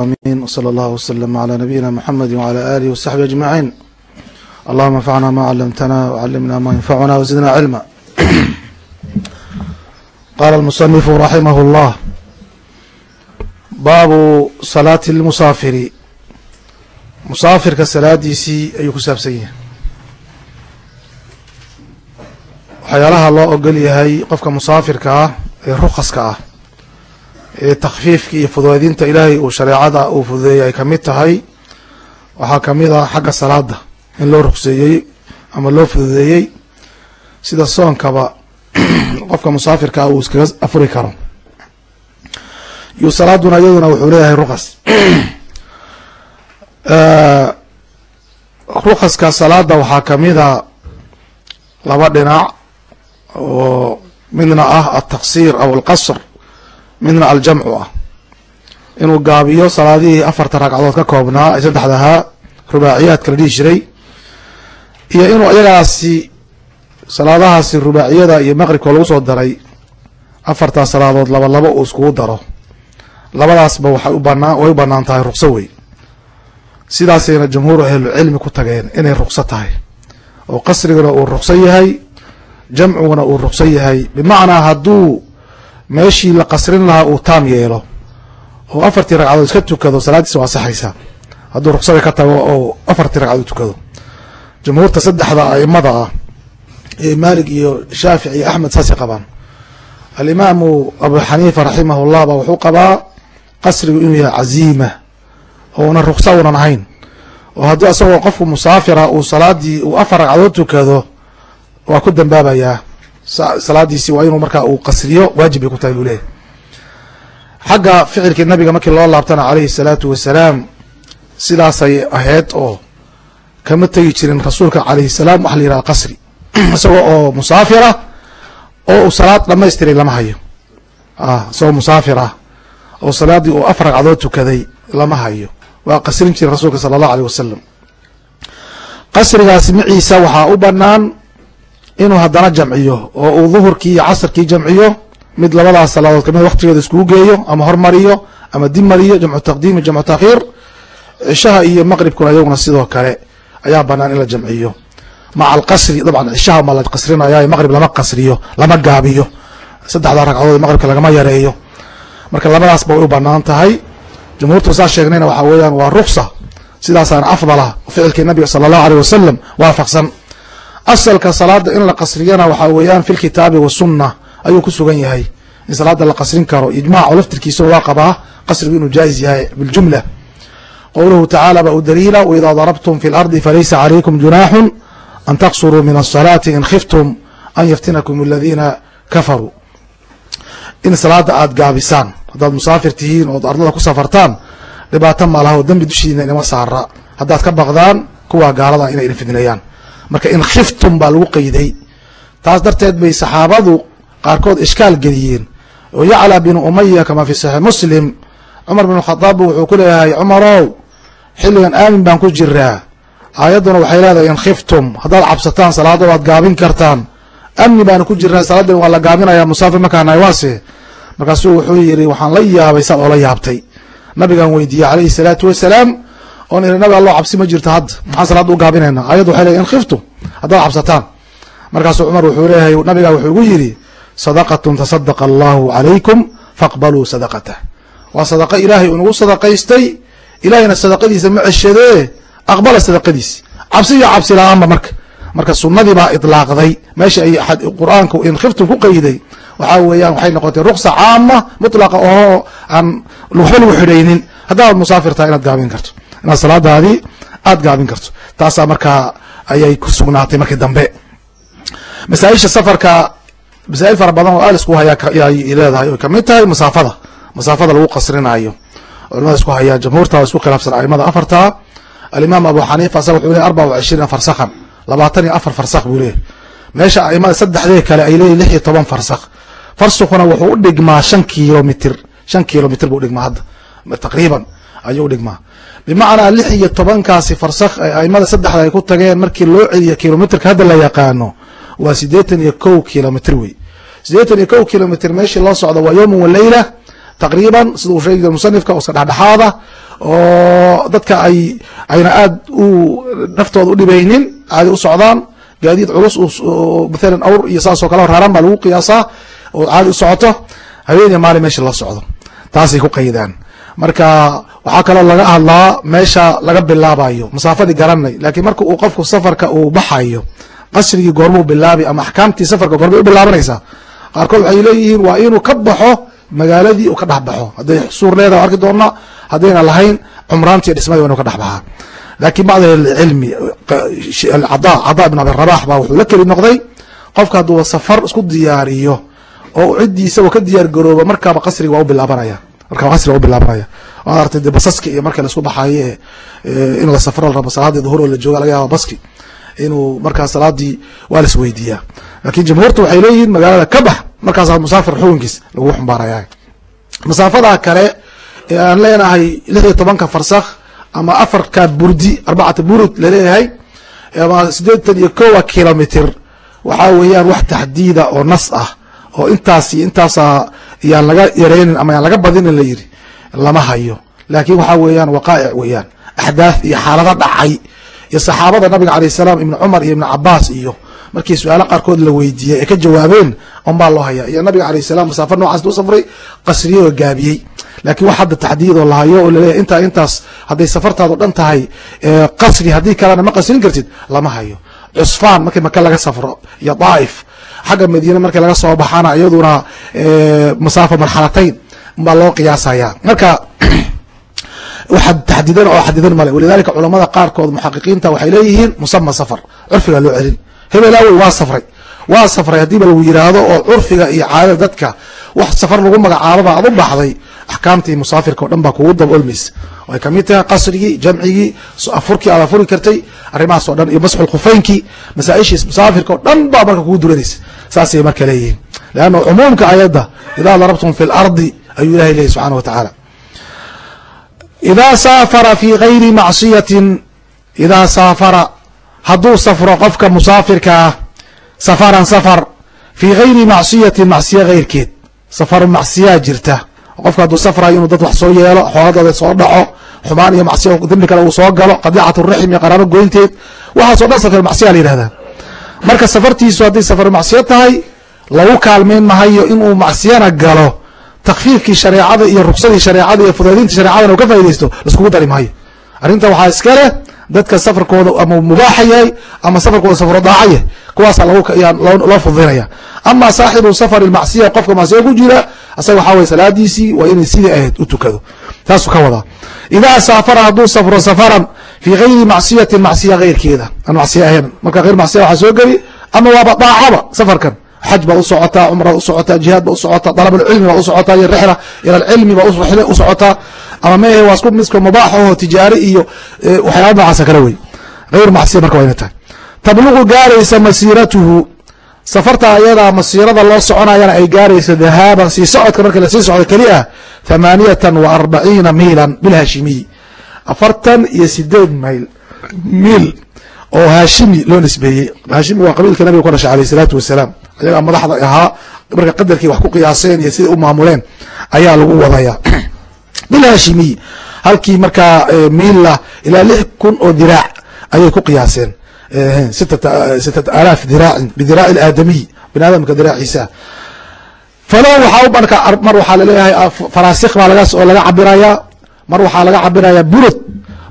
آمين وصلى الله وسلم على نبينا محمد وعلى آله وصحبه أجمعين اللهم انفعنا ما علمتنا وعلمنا ما ينفعنا وزدنا علما قال المصنف رحمه الله باب صلاة المسافر musaafirka salaadiisii ayuu ku saabsan yahay waxyaalaha loo ogol yahay qofka musaafirka ah ee rukaska ah ee takfiifka iyo fududeydinta ilaahay uu shareecada uu fududeeyay ay ka mid tahay waxaa ka mid ah xagga salaada in loo rukseeyey ama loo fududeeyey sida soonkaba qofka musaafirka ah uu iskaga afuri karo. Iyo salaaduna iyaduna wuxuu leeyahay rukas rukaska salaada waxaa kamida laba dhinac oo midna ah altaqsiir aw alqasr midna aljamcu ah. Inuu gaabiyo salaadihii afarta ragcadood ka koobnaa ee saddexdahaa rubaaciyaadka la dhihi jiray iyo inuu iyagaasi salaadahaasi rubaaciyada iyo maqribka lagu soo daray afartaa salaadood laba labo uu iskugu daro. Labadaasba waxay u way u bannaan tahay rukso wey sidaasayna jumhuur ahlucilmi ku tageen inay rukso tahay. Oo qasriguna uu rukso yahay jamciguna uu rukso yahay. Bimacnaa hadduu meeshii la qasrin lahaa uu taam yeelo oo afartii ragcadood iska tukado salaadiisa waa saxaysaa hadduu ruksada ka tago oo afartii ragcadood tukado. Jumhuurta saddexda aimada ah ee maalig iyo shaafic iyo axmed saasay qabaan. Alimaamu abu xaniifa raximahullah baa wuxuu qabaa qasrigu inuu yahay caziima ouna ruksa unan ahayn. Oo haddii asagoo qofku musaafira uu salaadii uu afar ragcadood tukado waa ku dambaabayaa salaadiisi waa inuu markaa uu qasriyo waajib bay ku tahay buu leeyahy xagga ficilkii nabiga markii loo laabtana calayhi salaatu wasalaam sidaasay ahayd oo kama tegi jirin rasuulka calayhi salaam waxa la yidhaha qasri. Isagoo oo musaafira oo uu salaad dhamaystiray lama hayo. Isagoo musaafir ah oo salaaddii uu afar ragcadood tukaday lama hayo. Waa qasrin jiray rasuulka sala allahu aleyh wasalam qasrigaasi maciisa waxaa u banaan inuu haddana jamciyo oo uu duhurkii iyo casrkii jamciyo mid labadaas salaadood ka mid waktigooda iskugu geeyo ama hormariyo ama dib mariyo jamcu taqdiim iyo jamcu takhiir cishaha iyo maqribkuna iyaguna sidoo kale ayaa banaan in la jamciyo. Maca alqasri dabcan cishaha ma la qasrinaya maqrib lama qasriyo lama gaabiyo. Saddexda ragcadood maqribka lagama yareeyo. Marka labadaasba way u bannaan tahay. Jumhuurtu saa sheegnayna waxaa weeyaan waa ruksa sidaasaana afdalah ficilkii nabiga sala allahu aleyh wasalam waafaqsan asalka salaada in la qasriyana waxaa weeyaan fi lkitaabi wasunna ayuu ku sugan yahay. In salaada la qasrin karo ijmac laftirkiisa waa qabaa qasrigu inuu jaa'iz yahay biljumla qowluhu tacaala ba u waidaa darabtum fi lardi falaysa calaykum junaaxun an taqsuruu min asalaati in khiftum an yaftinakum aladiina kafaruu in salaada aada gaabisaan haddaad musaafir tihiin ood ardada ku safartaan dhibaato malaha oo dembi dushiina inama saara. Haddaad ka baqdaan kuwa gaalada inay idin fidneeyaan marka in khiftum baa lagu qeyday. Taas darteed bay saxaabadu qaarkood ishkaal geliyeen. Oo yacla binu umaya kama fi saxiix muslim. Cumar binu khadaab wuxuu ku leeyahay cumarow xilligan aamin baan ku jiraa. Aayadduna waxay leedahay in khiftum haddaad cabsataan salaado waad gaabin kartaan. Amni baanu ku jirnaa salaadan waa la gaabinaya musaafir waase markaasuu wuxuu yidhi waxaan la yaabay saad oola yaabtay. Nabigaan weydiiyey calayhi salaatu wasalaam iri nabi allo cabsi ma jirto hadda maxaan salaada u gaabinayna? Ayaddu waxay leeyahy in khiftum haddaad cabsataan. Markaasuu cumar wuxuu leeyahay nabigaa wuxuu igu yidhi sadaqatun tasadaqa allahu calaykum faqbaluu sadaqatah. Waa sadaqa ilaahay unagu sadaqaystay. Ilaahayna sadaqadiisa ma ceshadee? Aqbala sadaqadiisi cabsi iyo cabsi la'aanba marka. Marka sunadii baa ilaaqday meesha ay qur'aanku in khiftum ku qeyday waxaa weeyaan waxay noqotay ruksa caama mutlaqa oo aan waxba lagu xidhaynin haddaad musaafir tahay inaad gaabin karto inaad salaadaadii aada gaabin karto. Taasaa markaa ayay ku sugnaatay markii dambe. Masaaisha safarka masaa'il fara badan oo aal isku haya ay leedahay oy ka mid tahay masaafada. Masaafada lagu qasrinaayo. Culamada isku hayaa jamhuurta isku khilaafsan aimada afarta. Alimaam abu xaniifa asaga wuxuu leey arbaca wa cishriina farsakhan labaatan iyo afar farsakh buu leeyahy meesha aimada saddexdee kale ay leeyihiin lix iyo toban farsakh. Farsukuna wuxuu u dhigmaa shan kilomitr shan kilomitr buu udhigmaa hadda. Taqriiban ayuu udhigmaa bimacnaa lix iyo tobankaasi farsakh ee aimada saddexda ay ku tageen markii loo celiya kilomitrka hadda la yaqaano waa siddeetan iyo kow kilomitr wey. Siddeetan iyo kow kilomitr meeshii loo socdo waa yowman waleyla taqriiban sida uu sheegay musanifka oo iska dhexdhexaada oo dadka ay ayna aad u naftooda udhibaynin caadi u socdaan gaadiid culus mathalan awr iyo saasoo kale raaran baa lagu qiyaasaa oo caadi u socoto habeeniya maalin meesha la socdo taasay ku qaydaan marka waxaa kaloo laga hadlaa meesha laga bilaabayo masaafadii garanay laakiin marka uu qofku safarka uu baxayo qasrigii goormuu bilaabi ama axkaamtii safarka goormay u bilaabanaysaa qaarkood waxay leeyihiin waa inuu ka baxo magaaladii uu ka dhex baxo. Hadday suur leedaha arki doona haddayna lahayn cumraantii dhismadi wa inu ka dhex baxaa. Laakiin bacd ahlicilmi cada cada ibn abi rabax baa wuxuu la keli noqday qofka hadduu safar isku diyaariyo oo ciddiisa uu ka diyaar garoobo markaaba qasriga waa u bilaabanaya markaaba qasriga waa u bilaabanaya waad artay de basaski iyo marka la isku baxaayo ee in la safro la rabo salaadii duhur oo la jooga laga yaaba baski inuu markaa salaadii waa las weydiiyaa. Laakiin jamhuurta waxay leeyihiin magaalada ka bax markaasaa musaafir xukunkiis lagu xumbaaraya masaafadaa kale ee aan leenahay lix iyo tobanka farsakh ama afarka burdi arbacata burud la leeyahay ama sideetan iyo kowa kilomitr waxaa weeyaan wax taxdiida oo nas ah oo intaas iyo intaasa yaan laga yaraynin ama yaan laga badinin la yiri lama hayo. Laakin waxaa weeyaan waqaa'ic weeyaan. Axdaaf iyo xaalado dhacay. Iyo saxaabada nabiga alayh salaam ibni cumar iyo ibni cabaas iyo markii su'aalo qaarkood la weydiiyey ay ka jawaabeen on baa loo haya iyo nabiga alayh salam masaafo noocaas u safray qasriye oo gaabiyey. Laakiin wax hadda taxdiidoo lahayo oo laleeyahy intaa intaas hadday safartaadu dhan tahay qasri haddii kalena ma qasrin kartid lama hayo. Cusfaan markii maka laga safro iyo daaif xagga madiine markii laga soo baxana iyaduna masaafa marxalatayn baa loo qiyaasaya. Marka waxa taxdiidan oo xadidan male walidalika culamada qaarkood muxaqiqiinta waxay leeyihiin musama safar curfiga loo celin. Hebelaawey waa safray. Waa safray haddiiba lagu yiraahdo oo curfiga iyo caadada dadka wax safar lagu magacaababa ad u baxday axkaamtii musaafirka o dhan baa kugu daba olmaysa ay ka mid tahay qasrigii jamcigii afurkii aad afuri kartay arrimahaas o dhan iyo masxu khufeynkii masaaishii musaafirka o dhan baa marka kugu duranaysa saasay marka leeyihiin. Leanna cumuumka ayadda idaa darabtum fi lardi ayuu ilahay leeyahy subxana wa tacaala idaa saafara fi gayri macsiyatin idaa saafara hadduu safro qofka musaafirka ah safaran safar fii gayri macsiyatin macsiya keyrkeed safaru macsiyaa jirta qofka hadduu safrayo inuu dad wax soo yeelo xooladooda soo dhaco xumaan iyo macsiya dembi kale uu soo galo qadiicatu raxim iyo qaraabo goynteed waxaasoo dhan safar macsiya la yihahdaa marka safartiisu hadday safar macsiyo tahay lagu kaalmayn mahayo inuu macsiyana galo takfiifkii shareecada iyo ruksadii shareecada iyo fudeedintii shareecadana uu ka faa'idaysto laiskugu dari maayo. Arrinta waxaa iska leh dadka safarkooda ama mubaaxa yahay ama safarkooda safro daaca yahay kuwaasa loo fududinaya ama saaxibu safar macsiya qofka macsiya ku jira asaga waxaa weye salaadiisii waa inay sidii ahayd u tukado. Taasuu ka wadaa. Idaa saafara hadduu safro safaran fii gayri macsiyatin macsiya keyrkeeda aan macsiya ahayn marka hayr macsiya waxaa soo geli ama waaba daacaba safarkan xaj baa u socotaa cumra u socotaa jihaad ba u socotaa dalabulcilmi baa u socotaa iyo rixla ila alcilmi baa u socotaa ama mehe waa isku miska mubaax oo tijaari iyo waxyaala noocaasa kale wey. Hayr macsiya marka waa ina tahay. Tabluqu gaaraysa masiiratuhu. Safarta ayadaa masiirada loo soconayana ay gaaraysa dahaaban sii socodka marka la sii socdo keli ah thamaaniyatan wa arbaciina miilan bilhashimiy afartan iyo sideed mayl miil oo haashimi loo nisbeeyey. Haashimi waa qabiilka nabiga ku dhashay alayh isalaatu wasalaam. Ayagaa madaxda ahaa. Marka qadarkii wax ku qiyaaseen iyo siday u maamuleen ayaa lagu wadaya. Bilhashimiy halkii markaa miilla ilaa lix kun oo diraac ayay ku qiyaaseen. Sittata alaaf diraacin bidiraaci aadamiy bini aadamka diraaciisa. Falow waxaa mar waxaa la leeyahay faraasik baa laga oo laga cabirayaa mar waxaa laga cabirayaa burod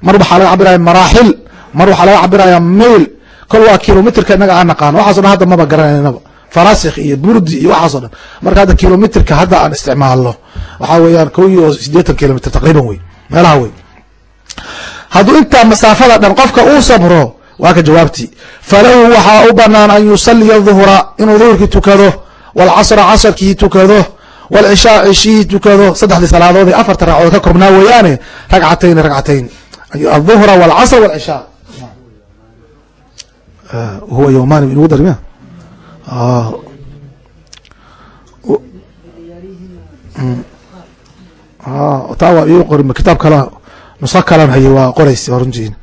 mar waxaa laga cabiraya maraaxil mar waxaa laga cabiraya mail kol waa kilomitrka inaga aan naqaano. Waxaso dhan hadda maba garananaba farasikh iyo burdi iyo waxaaso dhan. Marka hadda kilomitrka hadda aan isticmaalno waxaa weeyaan ko iyo sideetan kilomitr taqriiban wey meelaha wey hadduu intaa masaafada dhan qofka uu sabro waa ka jawaabtii. Falahu waxaa u banaan an yusaliya duhra inuu duhurkii tukado walcasra casarkii tukado walcishaa cishihii tukado. Saddexdii salaadood ee afarta ragcadood ka koobnaa weeyaane ragcatayn ragcatayn aduhra walcasr walcishaa huwa yوmani inugu dari miya taa waa ii qori kitaab kala nuso kalan haye waa qoraysa waa runtiin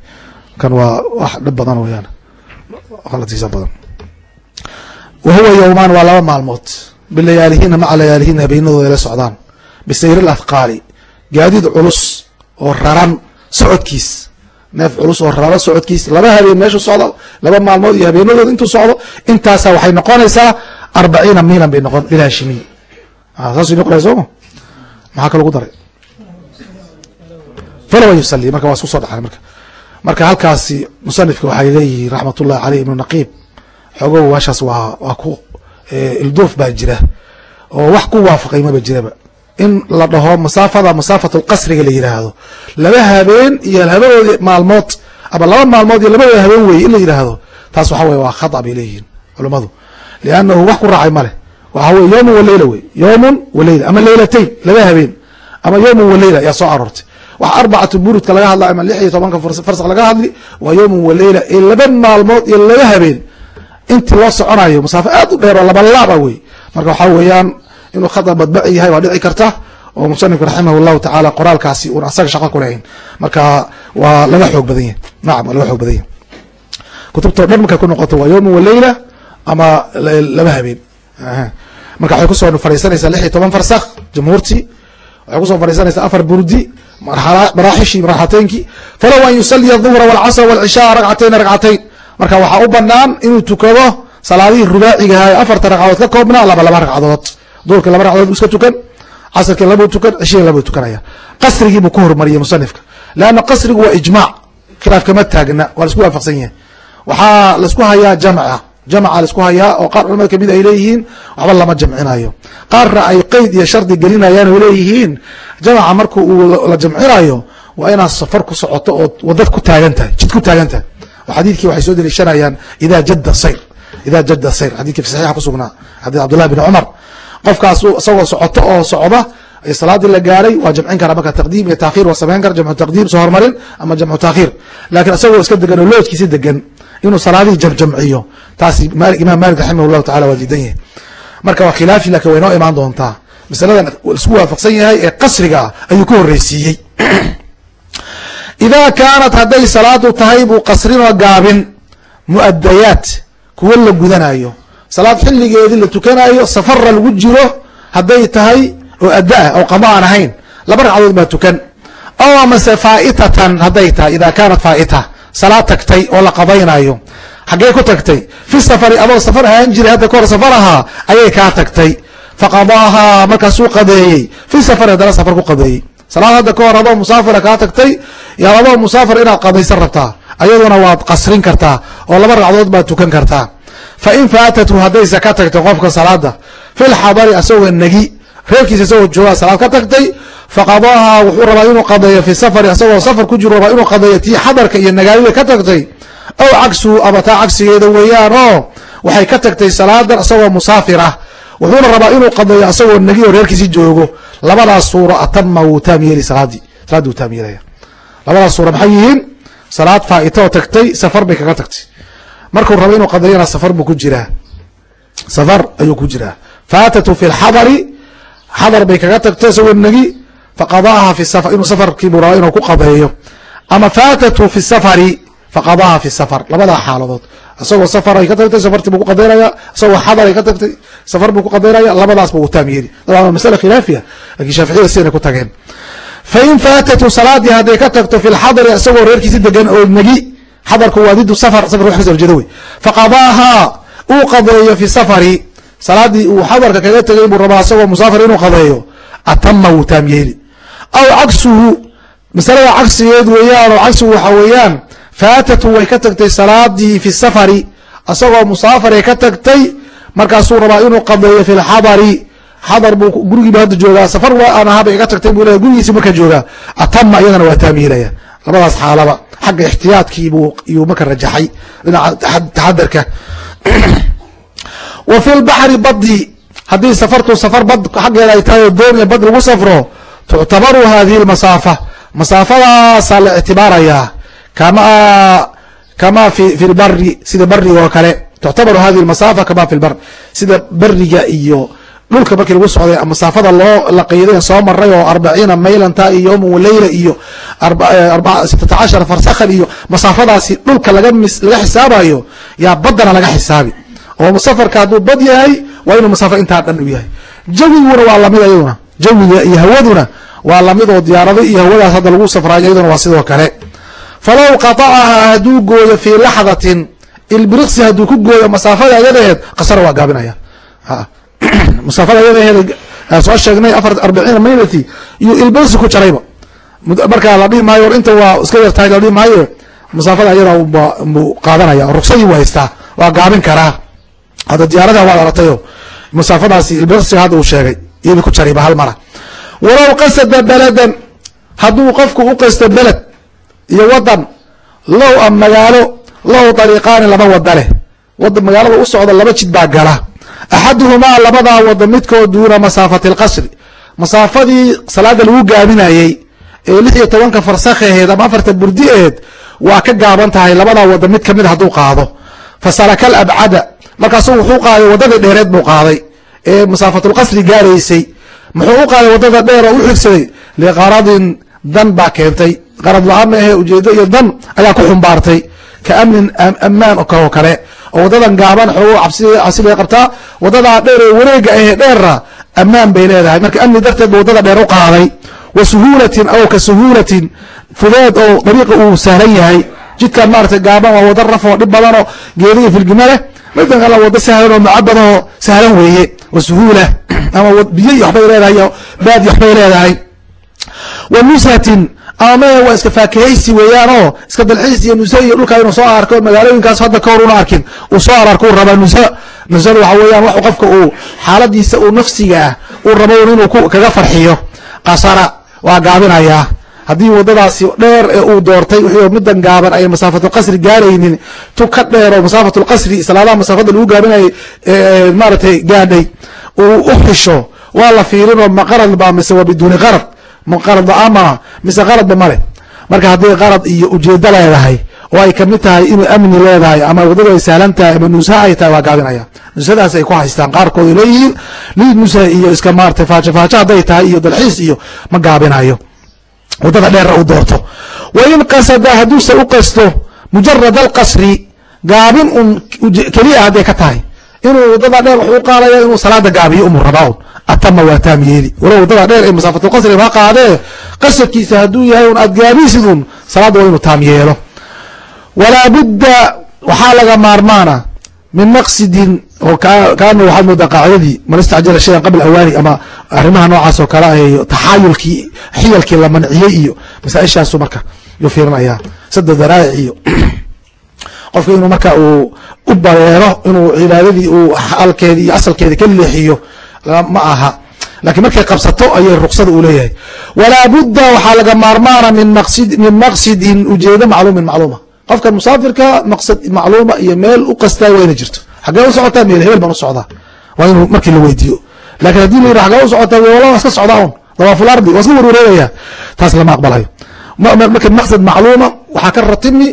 kan waa wax dhib badan weyaan qalatiisa badan. Wa huwa yowmaan waa laba maalmood. Bilayaalihina maca layaalihina habeenadooda la socdaan. Bisayri اlathqaali gaadiid culus oo raran socodkiis neef culus oo raran socodkiis laba habeen meeshu socdo laba maalmood iyo habeenadood intuu socdo intaasa waxay noqonaysaa arbaciina miilan bay noqon bilhashimiy saasay noqonaya sooma maxaa ka lagu daray? Falawa yusali marka waa isku soo dhaxay marka. Marka halkaasi musanifka waxay leeyihiin raxmat ullahi caleyh ibnu naqiib xoogo waashaas waa waa ku ilduuf baa jira oo wax ku waafaqay maba jiraba in la dhaho masaafada masaafat lqasriga la yidhaahdo laba habeen iyo labadoodi maalmood ama laba maalmood iyo labadooda habeen weeye in la yidhaahdo taas waxa weye waa khata bay leeyihiin culummadu liannahu wax ku raacay ma leh. Waxa weye yowmun waleyla wey yowmun waleyla ama leylatayn laba habeen ama yowmun waleyla yaa soo aroortay. Wax arbacatu burudka laga hadla ama lix iyo tobanka farsak laga hadli waa yowmun waleyla ee laba maalmood iyo laba habeen. Intii loo soconayo masaafo aad u dheer oo labalaaba wey marka waxaa weeyaan inuu khata badbaci yahay waa dhici karta oo musanifku raximah llahu tacaala qoraalkaasi uun asaga shaqo ku lahayn. Marka waa laga xoog badan yahay. Nacam waa laga xoog badan yahay. Kutubtao dhan markay ku noqoto waa yowmun waleyla ama laba habeen. Marka waxay ku soo fariisanaysaa lix iyo toban farsak jamhuurtii waxay ku soo fariisanaysaa afar burdi maraaxishii maraaxateynkii falow an yusaliya aduhra walcasr walcishaa ragcatayn ragcatayn marka waxaa u banaan inuu tukado salaadihii rubaacigaha ee afarta ragcadood ka koobnaa laba laba ragcadood duhurka laba ragcadood iska tukan casrkii labuu tukan cishihii labuu tukanaya. Qasrigii buu ku hormariyey musanifka. Leanna qasrigu waa ijmaac. Khilaaf kama taagna waa la isku waafaqsan yahay. Waxaa la isku hayaa jamca. Jamca la isku hayaa oo qaar culamada ka mid ay leeyihiin waxba lama jamcinayo qaarna ay qeyd iyo shardi gelinayaan oo leeyihiin jamca marka uu la jamcinayo waa inaad safar ku socoto oo wadad ku taagan tahay jid ku taagan tahay. Oo xadiidkii waxay soo deliishanayaan ida jada sayr ida jada sayr. Xadidkii fi saxiixa kusugnaa xadiid cabdullahi bin cumar qofkaas isagoo socoto oo socda salaadii la gaaray waa jamcin kara marka taqdiim iyo takhir waa samayn kara jamcu taqdiim soo hormarin ama jamcu takhir laakiin isagoo iska degan oo loojkiisa degan inuu salaadihii jamjamciyo taasi imaam malik raximah llahu tacala waa diidan yahay. Marka waa khilaafi laakiin way noo imaan doontaa. Masaladan isku waafaqsan yahay ee qasriga ayuu ku horeysiiyey idaa kaanat hadday salaadu tahay buu qasrinoo gaabin mu'adayaat kuwo la gudanayo salaad xilligeedii la tukanayo safara lagu jiro hadday tahay oo addaah oo qamo aan ahayn laba ragcadood baa tukan. Ow amase faa'itatan hadday tahay idaa kaanat faa'ita salaad tagtay oo la qadaynayo xaggee ku tagtay fi safari adoo safar ahaan jiray hadda kahor safar ahaa ayay kaa tagtay. Faqadaahaa markaasuu qadeeyey. Fi safari haddana safar ku qadeeyey. Salaad hadda ka hor adoo musaafira kaa tagtay yaa adoo musaafir inaad qadaysan rabtaa ayaduna waad qasrin kartaa oo laba ragcadood baad tukan kartaa fa in faatatu haddayse ka tagtay qofka salaada filxadari asagoo negi reerkiisa isagoo joogaa salaad ka tagtay faqadaaha wuxuu rabaa inuu qadeeyo fi safari asagoo safar ku jiro rabaa inuu qadeeyo tii xadarka iyo nagaadida ka tagtay ow cagsuhu ama taa cagsigeeda weeyaan oo waxay ka tagtay salaadan isagoo musaafir ah wuxuuna rabaa inuu qadeeyo asagoo negi oo reerkiisi joogo labadaas suuro atama wuu taam yeeli salaadii salaadii wuu taam yeelaya labadaas suuro maxay yihiin salaad faa'ita oo tagtay safar bay kaga tagtay markuu rabo inuu qadeeyana safar buu ku jiraa. Safar ayuu ku jiraa. Faatatu fi lxadari xadar bay kaga tagtay isagoo negi faqadaaha fi safar inuu safarkiibuu rabaa inuu ku qadeeyo ama faatatu fi safari faqadaaha fi safar labadaa xaaladood. Isagoo safar ay ka tagtay safartii buu ku qadeynaya isagoo xadar ay ka tagtay safar buu ku qadeynaya labadaasba uu taam yeeli dabcan waa masale khilaafiya laakiin shaaficiyada sidanay ku tageen. Fa in faatatu salaadii hadday ka tagto fi lxadari isagoo reerkiisi degan oo negi xadarku waa didu safar safar wax ka soo horjeeda wey faqadaahaa uu qadeeyo fi safari salaadii uu xadarka kaga tegay buu rabaa isagoo musaafir inuu qadeeyo atama wuu taam yeeli aw cagsuhu masalada cagsigeed weeyaan oo cagsigu waxa weeyaan faatatu way ka tagtay salaadii fi safari isagoo musaafiray ka tagtay markaasuu rabaa inuu qadeeyo fi lxadari xadar buu gurigiiba hadda joogaa safar aan ahaaba iga tagtay buu leeya gurigiisi marka joogaa. Atama iyadana waa taam yeelaya labadaas xaalaba xagga ixtiyaadkiibuu iyuu marka rajaxay dhinaca taxadarka wa fi lbaxri badi haddii safartu safar bad xaggeeda ay tahay oo dooniya bad lagu safro tuctabaru hadihi lmasaafa. Masaafadaasaa la ictibaarayaa kama kama fi lbari sida bariga oo kale. Tuctabaru hadihi lmasaafa kama fi lbar sida beriga iyo dhulka markii lagu socday masaafada loo laqeyday soo maray oo arbaciina maylanta iyo yowman waleyla iyo sittata cashara farsakhan iyo masaafadaasi dhulka laga laga xisaabayo yaa baddana laga xisaabi. Oo safarka hadduu bad yahay waa inuu masaafo intaa dhan u yahay. Jawiguna waa la mid ayaduna. Jawiga iyo hawaduna waa lamidoo diyaarado iyo hawadaas hadda lagu safraayo iyaduna waa sidoo kale. Falow qatacahaa hadduu gooyo fii laxdatin ilbiriksi hadduu ku gooyo masaafada ayadaheed qasara waa gaabinaya masaafada ayadaheed soo sheegnay afar arbaciina maylati iyo ilbiriksi ku jarayba. Markaa la dhihi maayo war inta waa iska yartahay la dhihi maayo masaafada ayada buu qaadanaya ruksadii waa haystaa waa gaabin karaa. Hadda diyaarada waad aragtayo masaafadaasi ilbirksiga hadda uu sheegay iyadii ku jarayba hal mara. Walow qasada beladan hadduu qofku u qasto beled iyo wadan low a magaalo lahu dariiqaani laba wada axaduhumaa labadaa wada midkood duuna masaafati lqasri masaafadii salaada lagu gaabinayey ee lix iyo tobanka farsakh aheed ama afarta burdi aheed waa ka gaaban tahay labadaa wada mid ka mid hadduu qaado fasalaka alabcada markaasu wuxuu qaaday wadadii dheereed buu qaaday ee masaafatulqasri gaaraysay muxuu u qaaday waddada dheer oo u xigsaday liqaradin dan baa keentay qarad la'aan ma ahe ujeedo iyo dan ayaa ku xumbaartay ka amnin ammaan oo kale oo wadadan gaaban xoogo cabsi bay qabtaa wadadaa dheer ee wareega ahee dheerra ammaan bay leedahay. Marka amni darteed ba waddada dheer u qaaday. Wa suhuulatin aw ka suhuulatin fudeed oo dariiqa uu sahlan yahay. Jidkan maarata gaaban waa wada raf oo dhib badanoo geediya filgima leh midan kale wado sahlan oo mucabadahoo sahlan weeye. Wa suhuula ama biyo iyo waxbay leedahay baadi waxbay leedahay. Wa nushatin ama me waa iska faakihaysi weeyaan oo iska dalxiis iyo nuse iyo dhulkaa inuu soo arko magaalooyinkaas hadda kahor una arkin uu soo ararko uu rabaa nusa. Nusada waxa weeyaan wax qofka uu xaaladiisa uu nafsiga ah uu rabo inuu kaga farxiyo. Qasara waa gaabinayaa haddii wadadaasi dheer ee uu doortay wixii midan gaaban ay masaafatulqasri gaaraynin tu ka dheer oo masaafatulqasri salaadaha masaafada lagu gaabinayay maaratay gaadhay uu u xisho waa la fiirinoo ma qarad ba mise waa biduuni qarad ma qarad la'aan maa mise qaradba male marka haddii qarad iyo ujeedo leedahay oo ay ka mid tahay inuu amni leedahay ama wadadu ay sahlan tahay ama nusa ay tahay waa gaabinaya. Nusadaas ay ku haystaan qaarkood ay leeyihiin lii nusa iyo iska maaratay faajo faajo hadday tahay iyo dalxiis iyo ma gaabinayo. Wadada dheera uu doorto. Wa in qasada hadduuse u qasto mujarad alqasri gaabin un keliya hadday ka tahay inuu waddada dheer wuxuu qaadaya inuu salaada gaabiyo umu rabaa un atama waa taam yeeli walow waddada dheer ee masaafatulqasri ma qaadee qasadkiisa hadduu yahay un aad gaabisid un salaadda waa inuu taam yeelo walaa budda waxaa laga maarmaana min maqsidin oo kaana waxaad moodaa qaacidadii man istacjala shayan qabla awaani ama arrimaha noocaas oo kale iyo taxaayulkii xiyalkii la manciyey iyo masaaishaasu marka yuu fiirinayaa sada daraa'ic iyo qofka inuu marka uu u bareero inuu cibaadadii uu alkeedi iyo asalkeedi ka leexiyo ma aha. Lakiin markay qabsato ayay ruksada uu leeyahay. Walaa budda waxaa laga maarmaana min maqsidin ujeedo macluumin macluuma. Qofkan musaafirka maqsad macluuma iyo meel u qastaa waa ina jirto. Xaggee u socotaa meel hebel baan u socdaa. Waa inuu markii la weydiiyo. Lakin haddii la yidhi xaggee u socotaa wala waa iska socdaa un dawaaful ardi waa iska warwareegaya taas lama aqbalayo. Marka maqsad macluuma waxaa ka ratibni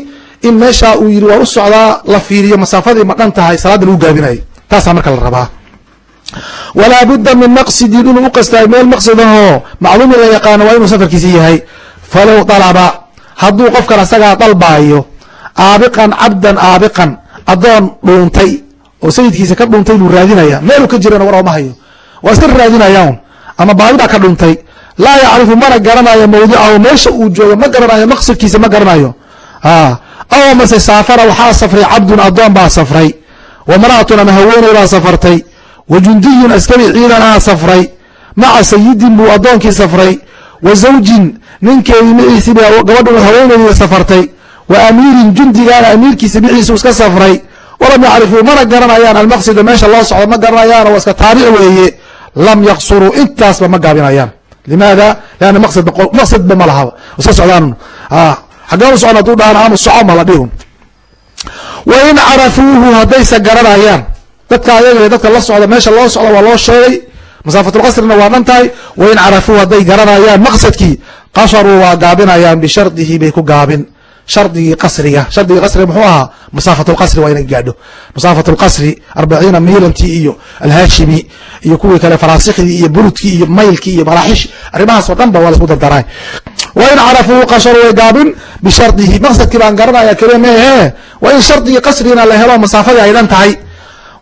in meesha uu yidhi waa u socdaa la fiiriyo masaafadii ma dhan tahay salaadda lagu gaabinayo taasaa marka la rabaa. Walaa budda min maqsidin inuu u qastaayo meel maqsadahoo macluumi la yaqaano waa inuu safarkiisi yahay. Falow dalaba hadduu qofkan asagaa dalbaayo aabiqan cabdan aabiqan addoon dhuuntay oo sayidkiisa ka dhuuntay buu raadinaya meeluu ka jirana war ooma hayo waa iska raadinayaun ama baadidaa ka dhuntay. Laa yacrifu mana garanayo mawdicahu meesha uu joogo ma garanayo maqsadkiisa ma garanayo aw mase saafara waxaa safray cabdun addoon baa safray. Wa mara'atun ama haweeney baa safartay. Wa jundiyun askari ciidan aa safray. Maca sayidin buu addoonkii safray. Wa zawjin ninkeedii miciisi gabadhu haweeneydii safartay. Wa amiirin jundigaana amiirkiisa miciisu iska safray. Walam yacrifuu mana garanayaan almaqsida meesha loo socdo ma garanayaan waa iska taabic weeye. Lam yaqsuruu intaasba ma gaabinayaan. Limaada? Leanna maqsad maqsadba ma lahaba iska socdaan u socon haduu dhahan ama soco ma la dhihun wa in carafuuhu haddayse garanayaan dadka ayaga dadka la socda meesha loo socda waa loo sheegay masaafatulqasrina waa dhan tahay wa in carafuuhu hadday garanayaan maqsadkii qasharuu waa gaabinayaan bishardihi bay ku gaabin shardigii qasriga shardigii qasriga muxuu ahaa masaafat lqasri waa inay gaadho. Masaafat lqasri arbaciina miilantii iyo alhaashimi iyo kuwii kale faraasikhdii iyo buludkii iyo maylkii iyo maraaxish arrimahaas oo dhan ba waa la isku dardaray wa in carafuu qasharu way gaabin bishardihi. Maqsadkii baan garanaya keliya meehe waa in shardigii qasrigina la helo masaafadii ay dhan tahay.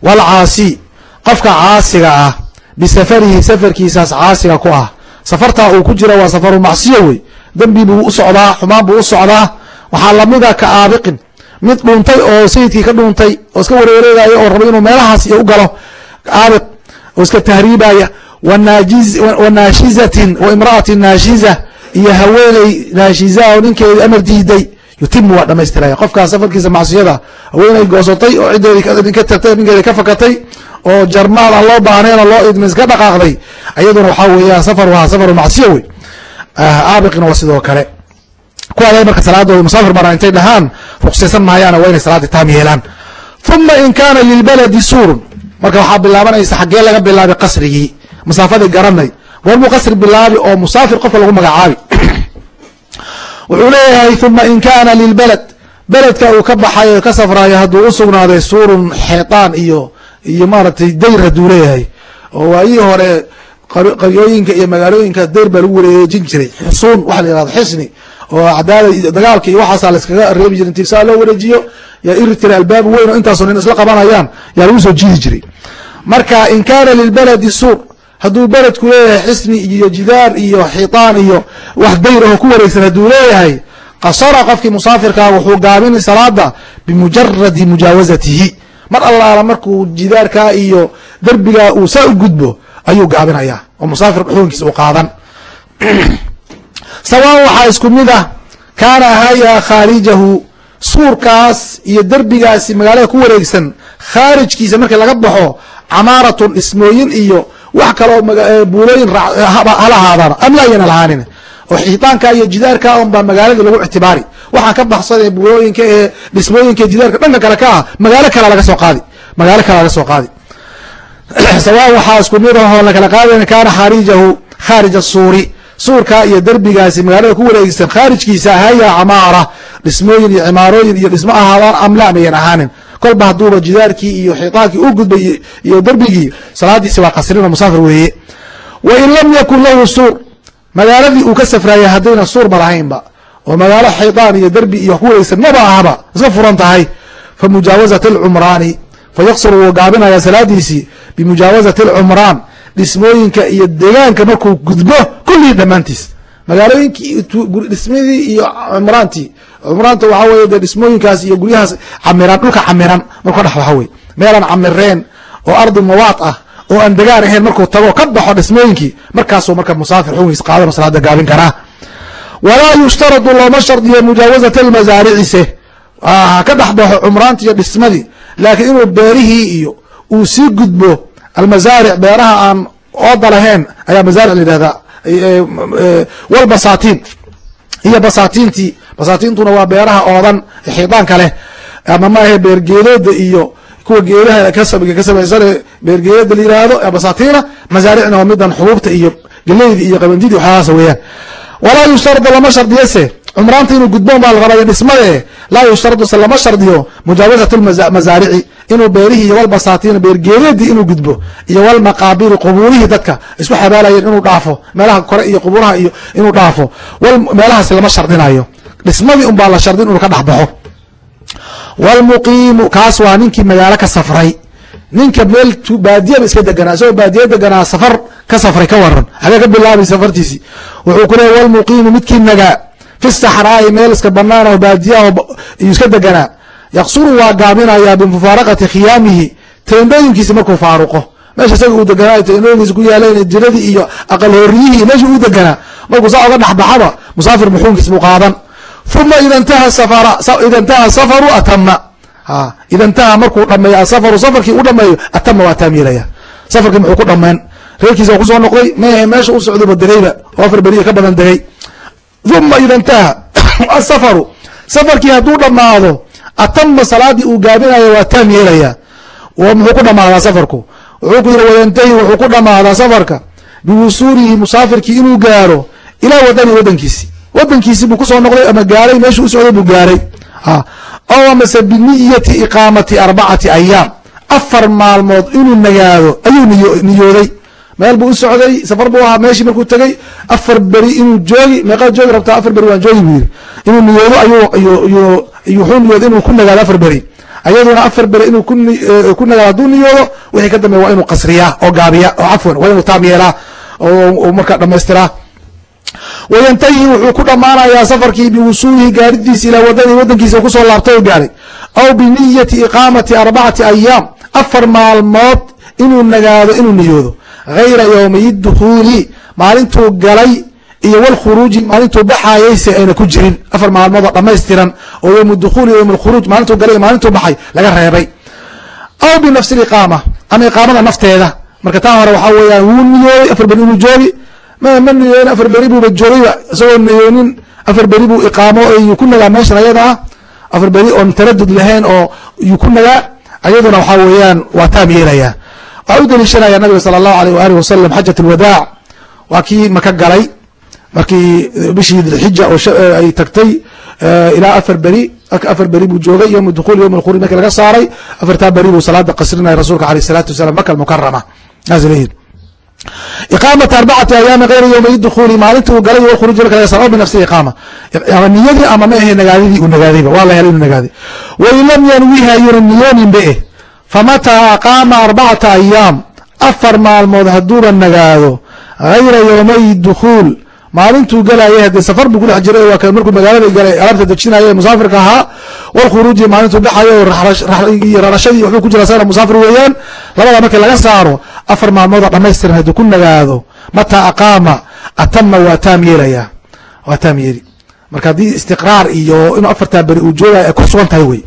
Walcaasi qofka caasiga ah bisafarihi safarkiisaas caasiga ku ah. Safartaa uu ku jira waa safaru macsiyo wey. Dembi buu u socdaa xumaan buu u socdaa waxaa lamida ka aabiqin. Mid dhuuntay oo sayidkii ka dhuuntay oo iska wareereegaya oo raba inuu meelahaas u galo aabiq oo iska tahriibaya. Wa naashizatin wa imra'atin naashiza iyo haweeney naashiza oo ninkeedi amar diiday yutimu waa dhamaystiraya qofkaas safarkiisa macsiyada haweeney goosatay oo ciddeedi ka tagtay ninkeedi ka fakatay oo jarmaal aan loo baahnayn oo loo idmin iska dhaqaaqday ayaduna waxaa weeyaan safar waa safaru macsiya wey aabiqina waa sidoo kale kuwaada marka salaadooda musaafir bana intay dhahaan ruksaysan maayaana waa inay salaada taam yeelaan. Uma in kaana lilbaladi suurun. Marka waxaa bilaabanaysa xaggee laga bilaabay qasrigii masaafadii garanay. Goormuu qasri bilaabi oo musaafir qofka lagu magacaabi. Wuxuu leeyahay uma in kaana lilbalad beledka uu ka baxayo ka safrayo hadduu u sugnaaday suurun xeetaan iyo iyo maaragtay dayr hadduu leeyahay. Oo waayihii hore qaryooyinka iyo magaalooyinka dayr baa lagu wareejin jiray. Xusuun waxa la yihahdo xisni oo cadaada dagaalka iyo waxaasaa laiskaga reebi jiray inti saa loo wareejiyo yaa iri tira albaab weyn oo intaasoo nin isla qabanayaan yaa lagu soo jiidi jiray. Marka in kaana lilbaladi suur hadduu beledku leeyahay xisni iyo jidaar iyo xiitaan iyo wax dayr aho ku wareegsan hadduu leeyahay qasara qofkii musaafirkaa wuxuu gaabini salaada bimujaradi mujaawazatihi. Mar allaala markuu jidaarkaa iyo derbigaa uu saa u gudbo ayuu gaabinayaa oo musaafir xukunkiisa u qaadan sawaan waxaa isku mid ah kaana ahaya khaarijahu suurkaas iyo derbigaasi magaalada ku wareegsan khaarijkiisa markii laga baxo camaaratun dhismooyin iyo wax kaloo buulooyin hala ahaadaan am la ayana lahaanin oo xiitaanka iyo jidaarka un baa lagu ictibaari. Waxaan ka baxsada buulooyinka ee dhismooyinka jidaarka dhanka kale ka ah magaalo kala laga soo qaadi magaalo kala laga soo qaadi. Sawaan waxaa isku mid ahoo lakala qaadayn kaana khaarijahu khaarij asuuri suurka iyo derbigaasi magaalada ku wareegsan khaarijkiisa haya camaara dhismooyin iyo cimaarooyin iyo dhismo ahaadaan am la mayan ahaanin. Kolba hadduuba jidaarkii iyo xiitaankii u gudbay iyo derbigii salaadiisi waa qasrino musaafir weeye. Wa in lam yakun lahu suur magaaladii uu ka safraayay haddayna suur ma lahaynba. Oo magaalo xiitaan iyo derbi iyo wax ku wareegsan maba ahaba iska furan tahay. Fa mujaawazat alcumraani fa wuu gaabinayaa salaadiisii bimujaawazati alcumraan dhismooyinka iyo deegaanka markuu gudbo kullii dhammaantiis. Magaalooyinkii dhismadii iyo cumraantii. Cumraanta waxaa weye dee dhismooyinkaas iyo guryahaas camiran dhulka camiran markuu dhex baxa wey meelaan camireen oo ardi mawaad ah oo aan degaan ahayn markuu tago ka baxo dhismooyinkii. Markaasuu marka musaafir xukunkiis qaadano salaada gaabin karaa. Walaa yushtaradu looma shardiyo mujaawazat almasaaricise ka dhex baxo cumraanti iyo dhismadii laakiin inuu beerihii iyo uu sii gudbo almasaaric beeraha aan ooda lahayn ayaa masaaric la yidhahdaa. Walbasaatiin iyo basaatiintii basaatiintuna waa beeraha oodan xiidaanka leh. Ama maahe beergeedooda iyo kuwa geedaha ka samaysane beergeedada la yihahdo basaatiina masaaricna waa midan xubuubta iyo galeydi iyo qabandidii waxyaalaas weeyaan. Walaa yushtaradu lama shardiyase cumraanta inuu gudboon baa la rabaya dhismade laa yushtaradu se lama shardiyo mujaawazat lmasaarici inuu beerihii iyo walbasaatiin beergeedeedii inuu gudbo iyo walmaqaabiri qubuurihii dadka isku xabaalayeen inuu dhaafo meelaha kore iyo qubuuraha iyo inuu dhaafo meelahaas lama shardinayo dhismadii un baa la shardin inuu ka dhexbaxo walmuqiimu kaas waa ninkii magaalo ka safray. Ninka meel baadiyaba iska deganaa isagoo baadiya deganaa safar ka safray ka waran xagee ka bilaabay safartiisii wuxuu ku leeya walmuqiimu midkii nagaa fi saxraa'i meel iska banaan oo baadiyaah iyuu iska deganaa yaqsuru waa gaabinayaa bimufaaraqati khiyaamihi teendhooyinkiisi markuu faaruqo meesha isaga uu deganaa teendhooyinkiisa ku yaaleen jiradii iyo aqal horiyihii meeshii uu deganaa markuu saa oga dhexbaxaba musaafir muxuunkiis buu qaadan uma ida ida ntaha safaru atama ida ntaha markuu dhameeyo asafaru safarkii u dhameeyo atama waa taam yeelaya safarkii muxuu ku dhameen reerkiisa waa ku soo noqday meesha u socdaba degayba oo afar beriya ka badan degay uma ida ntaha asafaru safarkii hadduu dhamaado atama salaadii uu gaabinayo waa taam yeelaya. Muxuu ku dhamaadaa safarku? Wuxuu ku yihi wayantahi wuxuu ku dhamaadaa safarka. Biwusuulihi musaafirkii inuu gaaro ilaa wadani wadankiisi wadankiisi buu ku soo noqday ama gaaray meeshuu u socday buu gaaray. O amase biniyati iqaamati arbacati ayaam. Afar maalmood inuu nagaado ayuu niyooday meel buu u socday safar buu ahaa meeshii markuu tegey afar beri inuu joogi meeqaad joogi rabtaa afar beri waan joogi buu yiri inuu niyoodo ayuu wuxuu niyooday inuu ku nagaado afar beri. Ayaduna afar beri inuu ku nagaado hadduu niyoodo wixii ka dambeya waa inuu qasriyaa oo gaabiya oo cafwan waa inuu taam yeelaa oo markaa dhamaystiraa wayantahi wuxuu ku dhammaanayaa safarkii biwusuulihi gaaridiisi ilaa wadadii wadankiisa ku soo laabtay u gaaray aw biniyati iqaamati arbacati ayaam afar maalmood inuu nagaado inuu niyoodo hayra yowmiyi dukhuuli maalintuu galay iyo wlkhuruuji maalintuu baxaayayse ayna ku jirin afar maalmood oo dhamaystiran oo yowm dukhuul iyo yowm lkhuruuj maalintuu galay maalintuu baxay laga reebay aw binafsi liqaama ama iqaamada nafteeda marka taa hore waxaa weeyaan wuu niyooday afar beri inuu joogi ma niyoonin afar beri buuba joogayba isagoo niyoonin afar beri buu iqaamo yuu ku nagaa meeshan ayada afar beri oon taradud lahayn oo yuu ku nagaa ayaduna waxaa weeyaan waa taam yeelaya waxaa u daliishanaya nabiga sala allahu aleyh waaalih wasalam xajat alwadaac waa kii maka galay markii bishii dilxija oo ay tagtay ilaa afar beri afar beri buu joogay yowm dukhul yowm lkhuruj markii laga saaray afartaa beri buu salaada qasrinaya rasuulka aleyh salatu wasalam maka almukarama saas leeyihiin iqaamata arbacati ayaami hayra yowmay dukhuli maalinta uu galay wlkhuruj marka laga saaro binafsi iqaama. Ama niyadii ama ma ahe nagaadidii uu nagaadayba waa la helay inuu nagaaday wain lam yanwiha ayuna niyoonin be eh famataa aqaama arbacata ayaam afar maalmood hadduuba nagaado hayra yowmay dukhuul maalintuu galayay haddee safar buu kudhex jiray waa markuu magaalada galay alaabta dejinaya musaafirka ahaa. walkhuruuji maalintuu baxayo iyo rarashadii waxbuu ku jira sana musaafir weeyaan. labada markii laga saaro afar maalmood oo dhamaystiran hadduu ku nagaado mataa aqaama atama waa taam yeelaya. waa taam yeeli. marka haddii istiqraar iyo inuu afartaa beri uu joogaya ay ku sugan tahay wey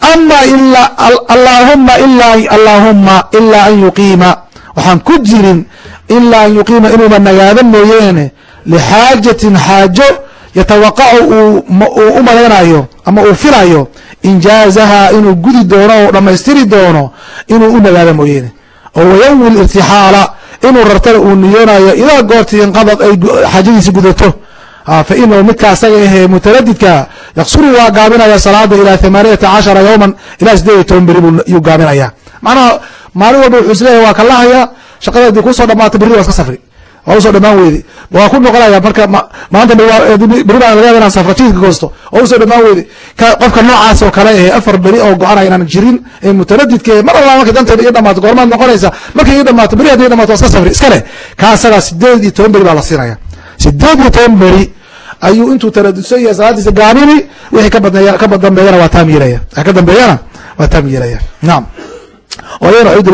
ama ilaa allaahuma ilaa allaahuma ilaa an yuqiima waxaan ku jirin ilaa an yuqiima inuuba nagaado mooyeene lixaajatin xaajo yatawaqacu uu u malaynayo ama uu filayo injaazaha inuu gudi doono oo dhammaystiri doono inuu u nagaado mooyeene oo wayanwi lirtixaala inuu rartana uu niyoonayo idaa goortii inqadad ay xaajadiisi gudato fa inahu midka asaga ahee mutaradidka yaqsuru waa gaabinaya salaada ilaa thamaaniyata cashara yowman ilaa sideed iyo toban beri buu yuu gaabinaya macnaha maalin walba wuxuu isleeyahy waa kalahaya shaqada haddii ku soo dhamaata berri waa iska safri. Waa u soo dhamaan weyde waa ku noqonaya marka maanta beri baan laga inaan safra jiidka goosto oo u soo dhamaan weyde qofka noocaas oo kale ee afar beri oo go-anaya inaan jirin ee mutaradidka mar alla marka danteeda ii dhamaato goormaad noqonaysa markay ii dhamaato beri haddii dhamaato waa iska safri iskale ka asagaa sideed iyo toban beri baa la siinaya sideed iyo toban beri ayuu intuu taradudsan yahay salaadiisa gaabini wixii kabadneeya ka dambeeyana waa taam yeelaya. Wixii ka dambeeyana waa taam nacam oo ayagana waxay u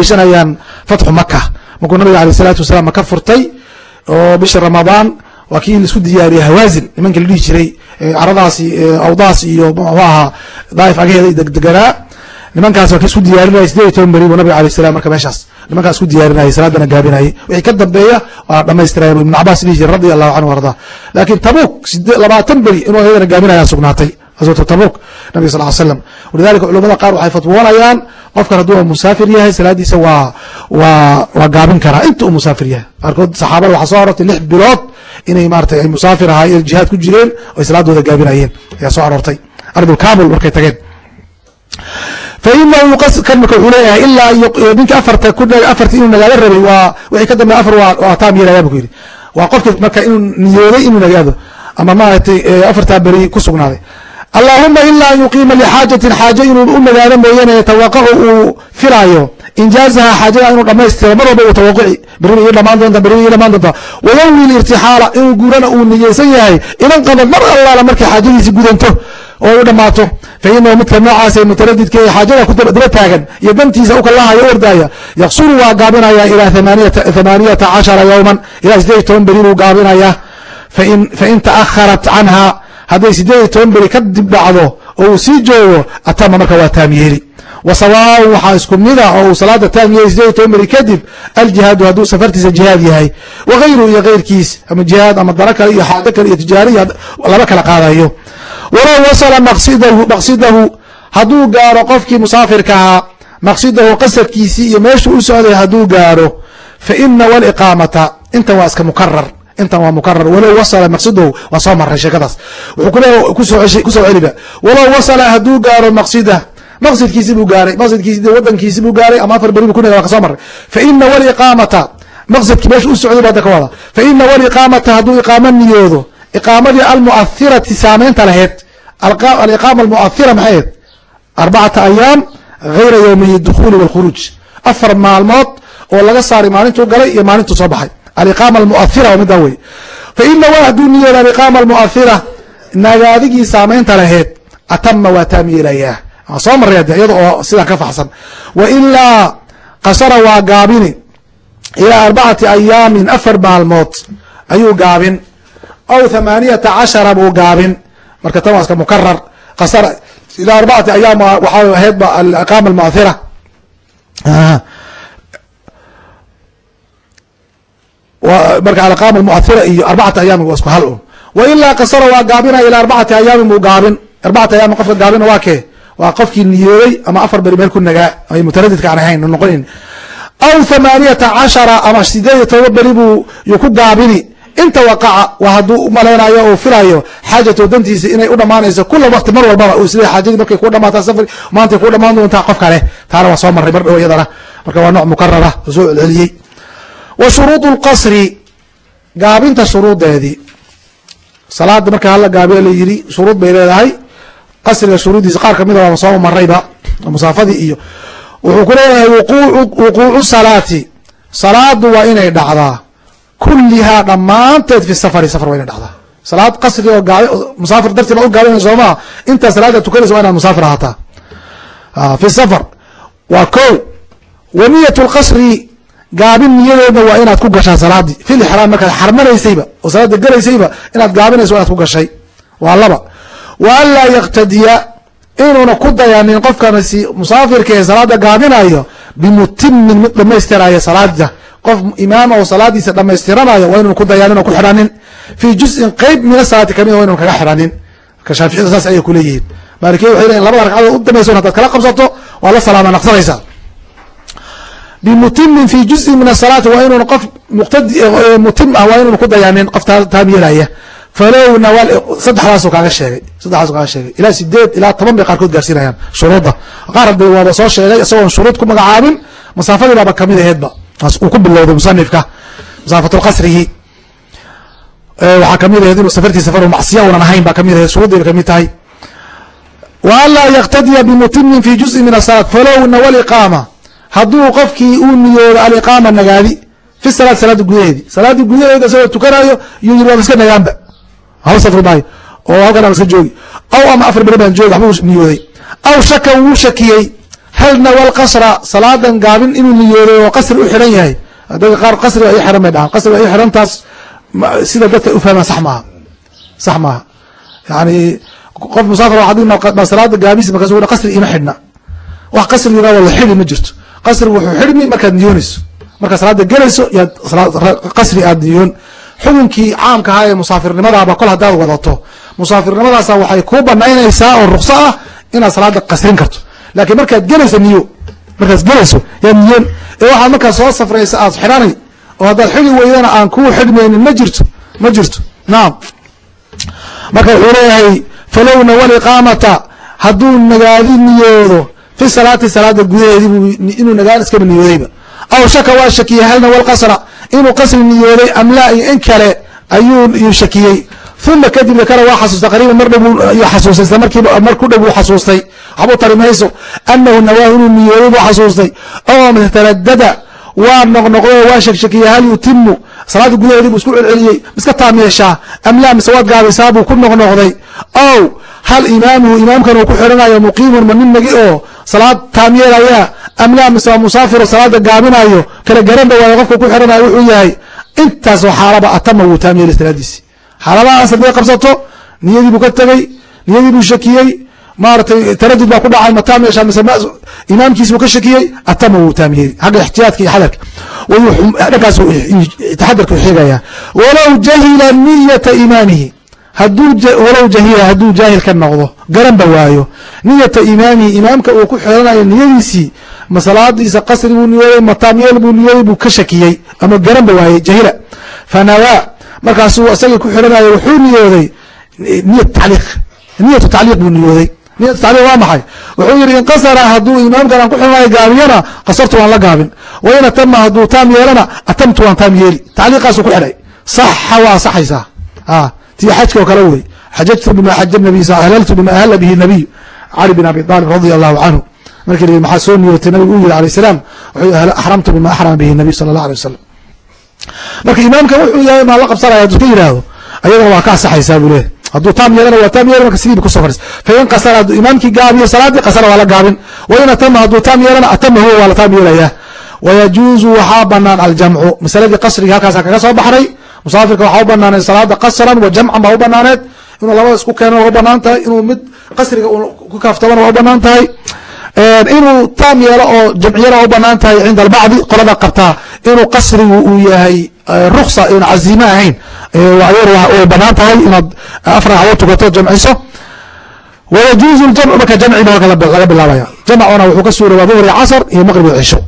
fatxu maka markuu nabiga aleyh isalaatu wasalaam maka furtay oo bisha ramadaan waa kii la isku diyaariyey hawaazin nimanka la dhihi jiray caradaasi awdaas iyo muxuu ahaa daaif agaheeda degdeganaa nimankaas waa ka isku diyaarinayay sideed iyo toban beri buu nabiga alay salam marka meeshaas nimankaas isku diyaarinayay salaadana gaabinayay wixii ka dambeeya waa dhamaystiraya ibn cabaas dhihi jiray radi allahu canhu arda laakiin tabuuk labaatan beri inuu ayadana gaabinaya sugnaatay aswatu tabuk nabiga sal l slam walidalika culamada qaar waxay fatwoonayaan qofkan hadduu musaafir yahay salaadiisa waa waa waa gaabin karaa inta uu musaafir yahay qaarkood saxaabada waxaa soo aroortay lix bilood inay maratay ay musaafir ahaayeen jihaad ku jireen oy salaadooda gaabinayeen ayaa soo aroortay ardulkamul markay tageen fainahu kan marka wuxuu leeyahay ilaa ninka afarti inuu nagaado rabay wixii ka dambeya afar waa taam yeelaya bu ku yidhi waa qofki marka inuu niyooday inuu nagaado ama maaragtay afartaa beri ku sugnaaday allahuma ilaa an yuqiima lixaajatin xaajo inuu u nagaado mooyaane yatawaqacu uu filaayo injaazaha xaajada inuu dhamaystiro mar walba uu tawaquci beri ii dhamaan doonta beri ii dhamaan doonta wayanwi lirtixaala inuu guurana uu niyeysan yahay idan qadad mar allaala markay xaajadiisi gudanto oo u dhamaato fa inahu midka noocaas ee mutaradidka xaajada ku daba taagan iyo dantiisa u kalahayo ordaya yaqsuru waa gaabinaya ilaa thamaaniyata cashara yowman ilaa sideed iyo toban beri buu gaabinaya. Fain taakharat canha hadday sideed iyo toban beri ka dib dhacdo oo uu sii joogo atama marka waa taam yeeli. Wa sawaaun waxaa isku mida oo uu salaada taam yeeli sideed iyo toban beri kadib aljihaadu hadduu safartiisa jihaad yahay. Wagayruhu iyo keyrkiis ama jihaad ama daro kale iyo xaajo kale iyo tijaariya laba kala qaadayo walow wasala maqsidahu hadduu gaaro qofkii musaafirka ahaa maqsidahu qasadkiisii iyo meeshuu u socday hadduu gaaro fa ina waliqaamata intan waa iska mukarar intan waa mukarar walow wasala maqsidahu waa soo maray sheekadaas. Wuxuu ku soo celiba. Walow wasala hadduu gaaro maqsidah maqsidkiisi buu gaaray maqsidkiisi wadankiisi buu gaaray ama afar beri bu ku naga waa ka soo maray fa ina waliqaamata maqsidki meesha u socday baa da ka wada. Fa ina waliqaamata hadduu iqaamo niyoodo iqaamadii almuahirati saameynta laheyd aliqaama almuahira maxay ahayd arbacata ayaam hayra yowmiyi dukhuuli wاlkhuruuj afar maalmood oo laga saaray maalintuu galay iyo maalintuu soo baxay. Aliqaama almu'ahira waa middaa wey fain nawaa hadduu niyooda aliqaama almu'ahira nagaadigii saamaynta laheyd atama waa taam yeelayaa waan soo marray de iyada oo sidaan ka faxsan. Wa ilaa qasara waa gaabini ilaa arbacati ayaamin afar maalmood ayuu gaabin aw thamaaniyata cashara buu gaabin marka tan waa iska mukarar qasara ilaa arbacati ayaam waxaa ahayd ba aliqaama almu'ahira marka aliqaama almu'ahira iyo arbacata ayaamin waa isku hal un wa ilaa qasara waa gaabinaya ilaa arbacati ayaamin buu gaabin arbacati ayaamin qofka gaabina waa kee waa qofkii niyooday ama afar beri meel ku nagaa ay mutaradidka aan ahayn noqonin aw thamaaniyata cashara ama sideed iyo todoba beri buu yuu ku gaabini inta waqaca waa hadduu umalaynayo oo filayo xaajatu dantiisa inay u dhamaanayso kula waqti mar walbaba uu xaajadii markay ku dhamaataa safar maantay ku dhamaan doontaa qof kale taana waa soo marray mar dhow iyadana marka waa nooc mukarara oo soo celceliyey. Wa shuruudu lqasri gaabinta shuruudeedii salaada marka hala gaabiya la yidhi shuruud bay leedahay. Qasriga shuruuddiisa qaar kamida waa soo marayba musaafadii iyo. Wuxuu ku leeyahay wuquucu salaati. Salaadu waa inay dhacdaa kullihaa dhammaanteed fi safari safar waa inay dhacdaa salaad qasri oo gaabi musaafir dartii baad u gaabinay soomaa intaa salaada tukanaysa waa inaad musaafir ahaataa. Fi safar waa ko wa niyat lqasri gaabin niyadeedna waa inaad ku gashaa salaadii. Fi lixraam markaad xarmanaysayba oo salaada gelaysayba inaad gaabinayso inaad ku gashay. Waa laba. Wa an laa yaktadiya inuuna ku dayanin qofkanasi musaafirka ee salaada gaabinayo bimutimin mid dhamaystiraya salaada qof imaam oo salaadiisa dhamaystiranayo waa inuuna ku dayanin oo ku xidhanin fii juzin qeyb mina salaati ka mid wa inuuna kaga xidhanin marka shaaficiyada saas ayay kuleeyihiin maalikiya waxay leeyihiin labada ragcadood u dambayso hadaad kala qabsato waa la salaama naqsanaysaa bimutimin fi juzin min asalaati waa inuuna qof mutim ah waa inuuna ku dayanin qof taam yeelaya. Falow nawal saddexdaasu kaaga sheegay saddexdaasu kaaga sheegay. Ilaa sideed ilaa toban bay qaarkood gaarsiinayaan shuruudda. Qaar hadda waaba soo sheegay isagoon shuruud ku magacaabin masaafadii baaba ka mid aheedba uu ku bilowday musanifka masaafatulqasrihi waxaa ka mid aheed inuu safartii safar macsiya unan ahayn baa ka mid aheed shuruudday bay ka mid tahay. Wa an laa yaktadiya bimutimin fi juzin min asalaat falow nawal iqaama. Hadduu qofkii uu niyoodo aliqaama nagaadi fi salaat salaada gudaheedi. Salaadii gudaheeda isagoo tukanayo yuu yiri waan iska nagaanba. Hal safri maayo oo halkan aan iska joogi. Aw ama afar beri baan joogi waxbuu niyooday. Aw shaka wuu shakiyey hal nawal qasra salaadan gaabin inuu niyooday oo qasri u xiran yahay. Dadka qaar qasriga i xiran bay dhahaan. Qasriga i xirantaas sida dadka ufahmaan sax maaha. Sax maaha. Yani qof musaafir waxaa salaada gaabis markaas qasri ima xidhna. Wax qasriga wala xidhi ma jirto. Qasrigu wuxuu xidhmi markaad niyoonayso markaad salaada gelayso yaad qasri aad niyoon. Xukunkii caamka ahaa ee musaafirnimadaaba kol haddaad wadato. Musaafirnimadaasa waxay kuu banaynaysaa oo rukso ah inaad salaada qasrin karto laakiin markaad gelayso niyo markaad gelayso yaa niyoon ee waxaad markaad soo safraysa aad xidhanay oo haddaad xidhi weydana aan kuu xidhmaynin ma jirto ma jirto. Naam. Marka wuxuu leeyahay falowna waliqaamata hadduu nagaadi niyoodo fi salaati salaada gudaheedii inuu nagaan iskaba niyoodayba. Aw shaka waa shakiyey halna walqasra inuu qasri niyooday amlaa iyo in kale ayuu shakiyey uma kadib dakara waa xasuustay qariiban mar dhow isla markiiba mar ku dhow buu xasuustay waxbuu tari mayso anahu nawaahu inuu niyooday buu xasuustay oo taradada waa noqnoqdo waa shakshakiyey hal yutimu salaada gudaheedii buu isku celceliyey miska taam yeeshaa amlaa mise waad gaabaysaa buu ku noqnoqday ow hal imaamuhu imaamkan uu ku xidhanayo muqiimun ma nin nagi oo salaad taam yeelaya amlaa mise waa musaafiro salaada gaabinayo kala garanba waayo qofka ku xidhanayo wuxuu yahay intaas oo xaalaba atama wuu taam yeelay salaadiisi xaaladahaas hadday qabsato niyadii buu ka tegey niyadii buu shakiyey maaratay taradud baa ku dhacay ma taam yeeshaa mise imaamkiis buu ka shakiyey atama wuu taam yeeli xagga ixtiyaadka iyo xadarka. Dhankaas taxadarka xigaya. Walow jahila niyata imaamihi. Walow jahila hadduu jaahil ka noqdo garanba waayo. Niyata imaamihi imaamka uu ku xiranayo niyadiisii ma salaadiisa qasri buu niyooday ma taamyeel buu niyooday buu ka shakiyey ama garanba waayey jahila. Fanawaa markaasuu isagii ku xiranayo wuxuu niyooday niyat tacliiq. Niyatu tacliiq buu niyooday. Niyatu tacliiq waa maxay? Wuxuu yihi inqasara hadduu imaamkan aan ku xiranayo gaabiyana qasartu waan la gaabin. Wain atama hadduu taam yeelana atamtu waan taam yeeli. Tacliiqaasuu ku xidhay. Saxa waa asaxaysaa ti xajka oo kale wey. Xajajtu bima xaja nabiy ahlaltu bima ahla bihi nabiy. Cali bin abi aalib radia allahu canhu markii yidhi maxaa soo niyootay nabigu u yidhi alayh salaam. Wuxuu axramtu bima axrama bihi nabiy sala allah alay wasalam marka imaamka wuxuu yahay maa la qabsanaya hadduu ka yidhaahdo ayadana waa ka asaxaysaa buu leeyahy hadduu taam yeelana waa taam yeela marka sidii bu ku soo fadhiis fain qasara hadduu imaamkii gaabiyo salaadii qasara waa la gaabin. Wain atama hadduu taam yeelana atama huwa waa la taam yeelayaa. Wayajuuzu waxaa banaan aljamcu. Masaladii qasriga halkaasa kaga soo baxnay musaafirka waxaa u banaaneed salaada qasran wa jamcan baa u banaaneed inuu labada isku keeno waa u bannaan tahay. Inuu mid qasriga ku kaaftabana waa u bannaan tahay inuu taam yeelo oo jamciyana u bannaan tahay cinda albacdi qolada qabtaa inuu qasrigu uu yahay ruksa n cazime ahayn way bannaan tahay inaad afar ragcadood tukato jamciso. Wayajuuzu ljamcu marka jamci ba laga bilaabaya. Jamcuna wuxuu ka suuroobaa duhri casr iyo maqrib iyo cisho.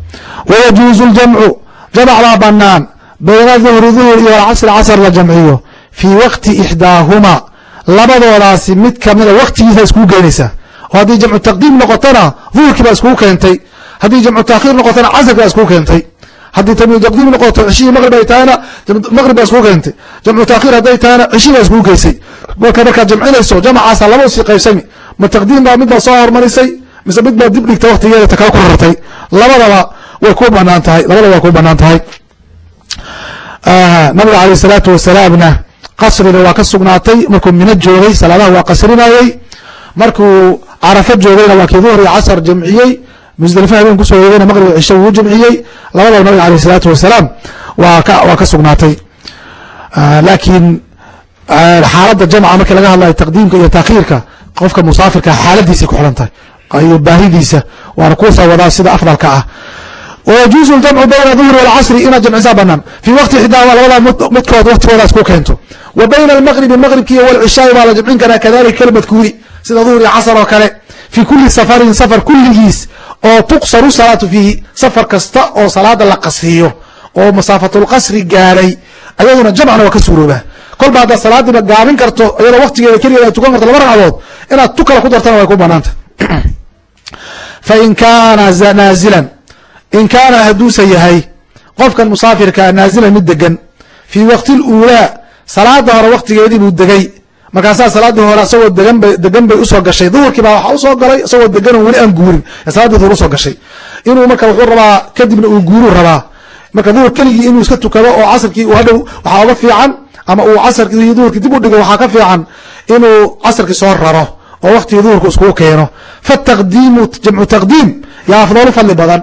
Wayajuuzu ljamcu jamc baa banaan bayna duhri duhur iyo alcasri casr la jamciyo. Fii waqti ixdaahuma labadoodaasi mid kamida waktigiisa iskuu keenaysaa oo haddii jamcu taqdiim noqotona duhurkii baa iskuu keentay. Haddii jamcu taakhiir noqotona casrki baa iskuu keentay. Haddii tamyiid taqdiim noqoto cishihii maqrib ay tahayna maqrib baa iskuu keentay. Jamcu taakhiir hadday tahayna cishii baa iskuu geysay marka markaad jamcinayso jamacaasa laba u sii qaybsami. Ma taqdiim baa mid baa soo hormarisay mise mid baa dib dhigta waktigeeda ta kala ku rartay labadaba way ku bannaan tahay labadaba way ku bannaan tahay. Nabiga alayh salaatu wasalaamna qasriga waa ka sugnaatay. Markuu mino joogay salaadaha waa qasrinayey markuu carafo joogayna waa kii duhr iyo casr jamciyey musdalifa habeen ku soo yeegayna maqrib cisho wuu jamciyey. Labadaba nabiga alayh salaatu wasalaam waa ka waa ka sugnaatay. Laakiin xaaladda jamca markii laga hadlayo taqdiimka iyo taakhiirka qofka musaafirka xaaladiisay ku xiran tahay iyo baahidiisa waana kuusoo wadaa sida afdalka ah wayajuuzu ljamcu bayna duhri walcasri inaad jamcisaa banaan fii waqti xidaahuma labada midkood waktigoodaas ku keento bayna almaqribi maqribki iyo walcishaai baa la jamcin karaa kadalika kalmadkuuri sida duhur iyo casr oo kale fii kuli safarin safar kulligiis oo tuqsaru salaatu fiihi safar kasta oo salaada la qasriyo oo masaafatulqasri gaaray ayaduna jamcna waa ka suuroobaa kolba haddaad salaadiiba gaabin karto iyadoo waktigeeda keligeeda tukan karto laba ragcadood inaad tu kale ku dartana way ku banaanta fain kaana naazilan in kaana hadduuse yahay qofkan musaafirkaa naazilan mid degan fii waqti luulaa salaada hore waktigeedii buu degay markaasaa salaadii hore deganba degan bay u soo gashay duhurkii baa waxaa u soo galay isagoo degan oo weli aan guurin salaadii duhur u soo gashay inuu marka wuxuu rabaa kadibna uu guuruu rabaa marka duhur keligii inuu iska tukado oo casrkii hadhow waxaa oga fiican ama uu casrkii iyo duhurkii dib u dhigo waxaa ka fiican inuu casrkii soo raro oo waktigii duhurka iskugu keeno fataqdiimu jamcu taqdiim yaa afdalu fadli badan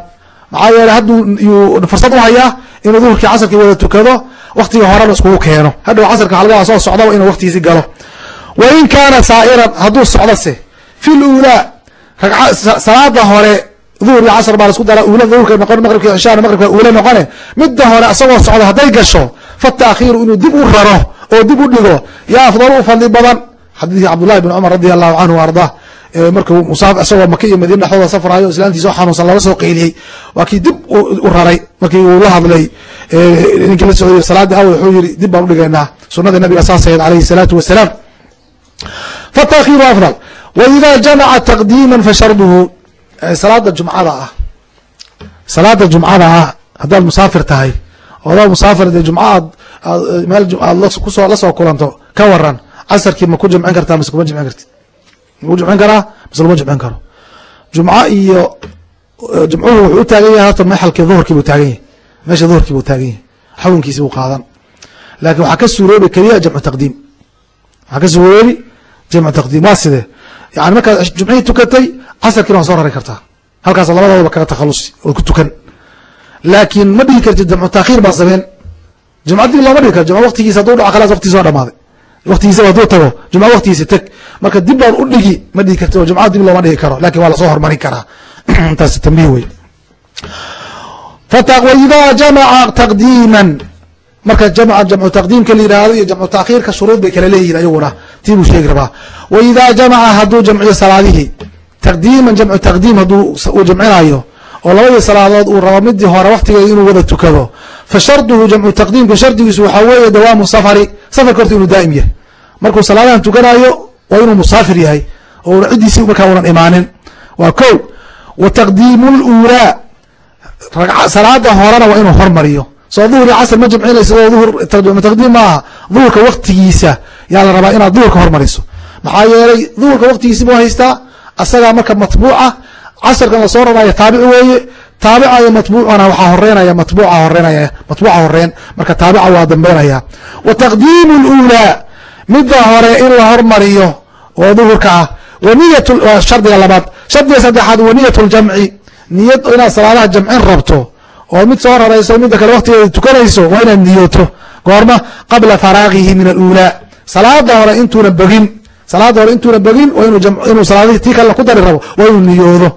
maxaa yeele hadduu fursad u hayaa inuu duhurkii casrkii wada tukado waktigii horena iskugu keeno. Hadhow casrka halgaa soo socdaba inuu waktigiisi galo. Wa in kaana saa'iran hadduu socdose fi luulaa salaada hore duhur iyo casr baa la isku dara uula duhurka noqon maqribka cishaana maqribka uula noqone. Midda hore asagoo socdo hadday gasho fataakhiiru inuu dib u raro oo dib u dhigo. Yaa afdalu u fadli badan. Xadiidkii cabdullahi bn cumar radi allahu canhu arda markuu musaaf isagoo maka iyo madiina dhexdooda safrayo islaantiisa oo xanuunsan laga soo qeyliyey waa kii dib u raray markii uu la hadlay ninkii la socday salaadii aw wuxuu yiri dib baan udhigaynaa sunada nabiga saasayd alayhi salaatu wasalaam fatakhiru afdal. Waida jamaca taqdiima fasharduhu salaada jumcada ah salaada jumcada ah haddaad musaafir tahay odaad musaafir dee jumca aad meel aad ku soo la soo kulanto ka waran casarkii ma ku jamcin kartaa mise kuma jamcin kartid maku jamcin karaa mise lama jamcin karo jumco iyo jumcuhu wuxuu u taagan yahay horta mexalkii duhurkii buu taagan yahay meesha duhurkii buu taagan yahay xukunkiisi buu qaadan laakin waxaa ka suuroobi keliya jamcu taqdiim waxaa ka suuroobi jamcu taqdiim waa sidee yani markaad jumcihii tukatay casarkiina waa soo rari kartaa halkaas labadoodaba kaga takhalusi oo ku tukan laakiin ma dhihi kartid jamcu taakhiir baa sameen jumcadii looma dhigi karo jumca waktigiisa haduu dhaco khalaas waktigiisa waa dhamaaday waktigiisaba haduu tago jumca waktigiisa teg marka dib baan u dhigi ma dhigi karti jumcada dib looma dhigi karo laakiin waa la soo hormarin karaa. Taas tambiih wey waidaa jamaca taqdiiman. Marka jamca jamcu taqdiimka la yihahdo iyo jamcu taakhiirka shuruud bay kala leeyihiin ayaguna tii buu sheegi rabaa. Waidaa jamaca hadduu jamciyo salaadihii taqdiiman jamcu taqdiim hadduu uu jamcinayo oo labadii salaadood uu rabo midii hore waktigeeda inuu wada tukado. Fa jamcu taqdiimka shardigiisu waxaa weeye dawaamu safari. Safarka horta inuu daa'im yahay. Markuu salaadahan tukanayo waa inuu musaafir yahay oo ciddiisii markaa unan imaanin. Waa ko wa taqdiimu luulaa salaada horena waa inuu hormariyo. Soo duhur casr ma jamcinaysa oo duhur taqdiim maaha. Duhurka waktigiisa yaa la rabaa inaad duhurka hormariso. Maxaa yeelay duhurka waktigiisi buu haystaa? Asagaa marka matbuuca casarkan la soo raraayo taabici weeye. Taabica iyo matbuucana waxaa horeynaya matbuuca horeynaya matbuuca horeen marka taabica waa dambeynaya. Wa taqdiimu lulaa midda hore in la hormariyo oo duhurka ah waniyat shardiga labaad. Shardiga saddexaad waniyat ljamci niyad inaad salaadaha jamcin rabto oo mid soo rarayso midda kale waktigeeda tukanayso waa inaad niyooto. Goorma qabla faraagihi min alulaa salaada hore intuuna bogin salaada hore intuuna bogin inuu salaadihii tii kale ku dari rabo waa inuu niyoodo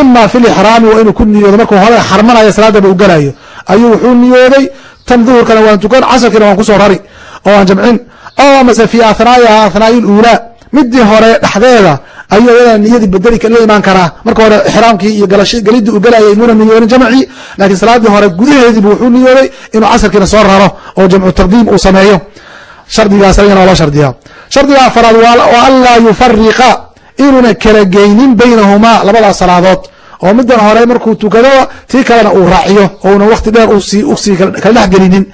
ima fi lixraami waa inuu ku niyoodo markuu hore xarmanayo salaadaba u galayo ayuu wuxuu niyooday tan duhurkana waan tukan casarkiina waan ku soo rari oo aan jamcin o amase fi ahnaa'iha ahnaa'i lulaa midii hore dhexdeeda ayuu ayada niyadii bedeli la imaan karaa marka hore ixraamkii iyo gelidii u galayay muna niyoonin jamcii laakiin salaadii hore gudaheediibu wuxuu niyooday inuu casarkiina soo raro oo jamcu taqdiim uu sameeyo shardigaas ayana loo shardiyaa shardiga afaraad wa anlaa yufariqa inuuna kala geynin baynahumaa labadaas salaadood. Oo midan hore markuu tukado tii kalena uu raaciyo oo una wakti dheer kala dhex gelinin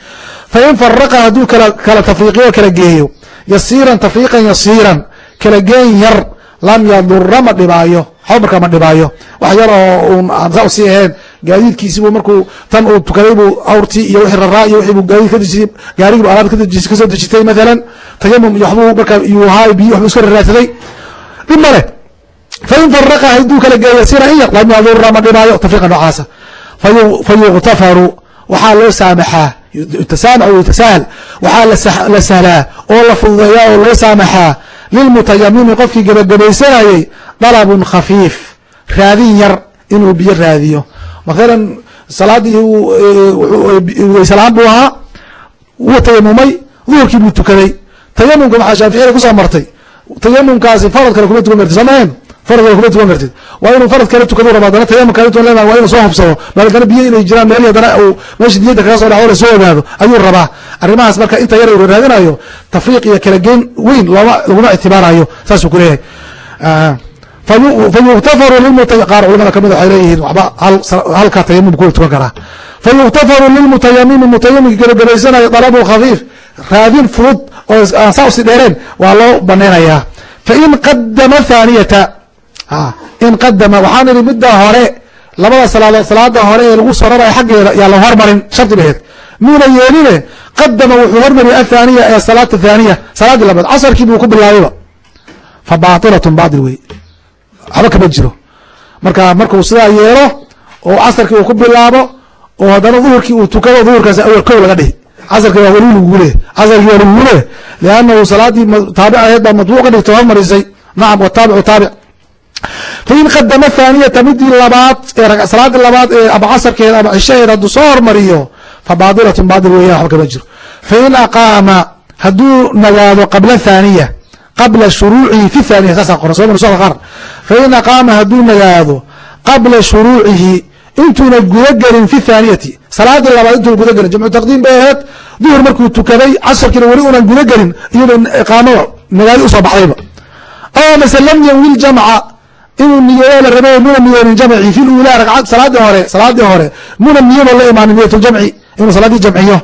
fain faraqa hadduu kala tafriiqiyo kala geeyo yasiiran tafriiqan yasiiran kala geen yar lam yadura ma dhibaayo markaa ma dhibaayo. Wax yar oo un saa u sii ahayn gaadiidkiisibu markuu tan uu tukaday buu awrtii iyo wixii raraa iyo wixii buu gaadiid ka dejiyey gaarigiibu alaab kadejis ka soo dejitay mathalan. Tayamum iyo waxbuu markaa iyuu ahaa biyo waxbuu iska raraadsaday dhib male fain faraqa hadduu kala geeyo yasiiran in lam yadura ma dhibaayo tafriiqa noocaasa fayuktafaru waxaa loo saamaxaa tasaamax w tasahal waxaa la sahlaa oo la fududeeyaa oo loo saamaxaa lilmutayamimi qofkii gebagabaysanayey dalabun khafiif raadin yar inuu biyo raadiyo. Mathalan salaadii weysalaan buu ahaa wuu tayamumay duhurkii buu tukaday tayamumka maxaa shaaficiyada ku soo martay tayamumkaasi farad kale kuma tukan kartid soo mahayn farad kale kuma tukan kartid. Waa inuu farad kale tukadu rabo haddana tayamumka leedahay waa inuu soo hubsado. Bal haddana biyo inay jiraan meel haddana uu meesha niyadda kaga soo dhaco la soo ogaado ayuu rabaa. Arrimahaas marka inta yar uu raadinayo tafriiq iyo kala geyn weyn looma laguma ictibaarayo saasuu ku leeyahay. Fayuktafaru qaar culamada ka mid waxay leeyihiin waxba halkaa tayamum ku tukan karaa. Fayuktafaru lilmutayamimi mutayamimki gebagabaysanayo dalabu khafiif raadin fudud oo aan saa usi dheereen waa loo banaynayaa fain qadama thaaniyata in qadama waxaan idhi midda hore labada salaadood salaada hore ee lagu soo raraya xaggeeda yaa la hormarin shardi baheed muuna yeeline qadama wuxuu hormariyay athaaniya ee salaata thaaniya salaadii labaad casarkii buu ku bilaabayba. Fa baatilatun baatil wey waxba kama jiro. Marka markuu sidaa yeelo oo casarkii uu ku bilaabo oo haddana duhurkii uu tukado duhurkaas awal kow laga dhihi casarkii waa weli lagugu leeh casarkii waa lagugu leeh liannahu salaadii taabic ahayd baa madbuuc ka dhigto hormarisay nacam wataabicu taabic fain qadama thaaniyata midii labaad ee salaadii labaad ee ama casarkeeda ama cishaheeda hadduu soo hormariyo fa baadilatun baatil weeyaan waxba kama jiro. Fain aqaama hadduu nagaado qabla thaaniya qabla shuruucihi fi thaniya saasa qoran soo nusuda qaar. Fain aqaama hadduu nagaado qabla shuruucihi intuuna gudagelin fi thaaniyati. Salaadii labaad intuuna gudagelin jamcu taqdiim bay ahayd. Duhur markuu tukaday casarkiina weli unan gudagelin iyadoo iqaamada nagaadi u soo baxdayba. Oo mase lam yanwi ljamca inuu niyado la rabay muna niyoonin jamci fi lulaa ragcad salaadii hore salaadii hore muna niyado la imaanin niyat ljamci inuu salaadii jamciyo.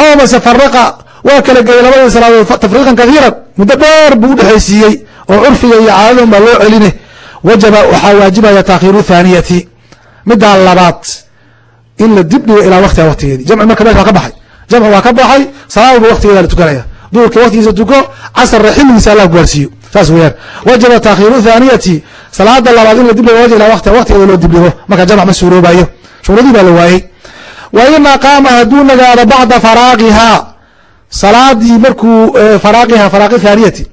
Oo mase faraqa waa kala geeyay labadii salaadood tafriiqan kathiiran muddo dheer buu udhexaysiiyey oo curfiga iyo caadadan baa loo celine wajaba waxaa waajibaya taakhiiru thaaniyati middaa labaad in la dib dhigo ilaa waktiga waktigeedii jamci marka meesha waa ka baxay. Jamci waa ka baxay salaadba waktigeeda la tukanaya. Duhurka waktigiisa tuko casarra xilligiisa allah gaarsiiyo. Saas weyaan wajaba taakhiiru thaaniyati salaada labaad in la dib dhigo wajh ilaa waktiga waktigeeda loo dib dhigo. Marka jamc ma suuroobayo. Shuruudii baa la waayey. Wa in aqaama hadduu nagaado bacda faraaqihaa. Salaadii markuu faraaqiha faraaqi thaaniyati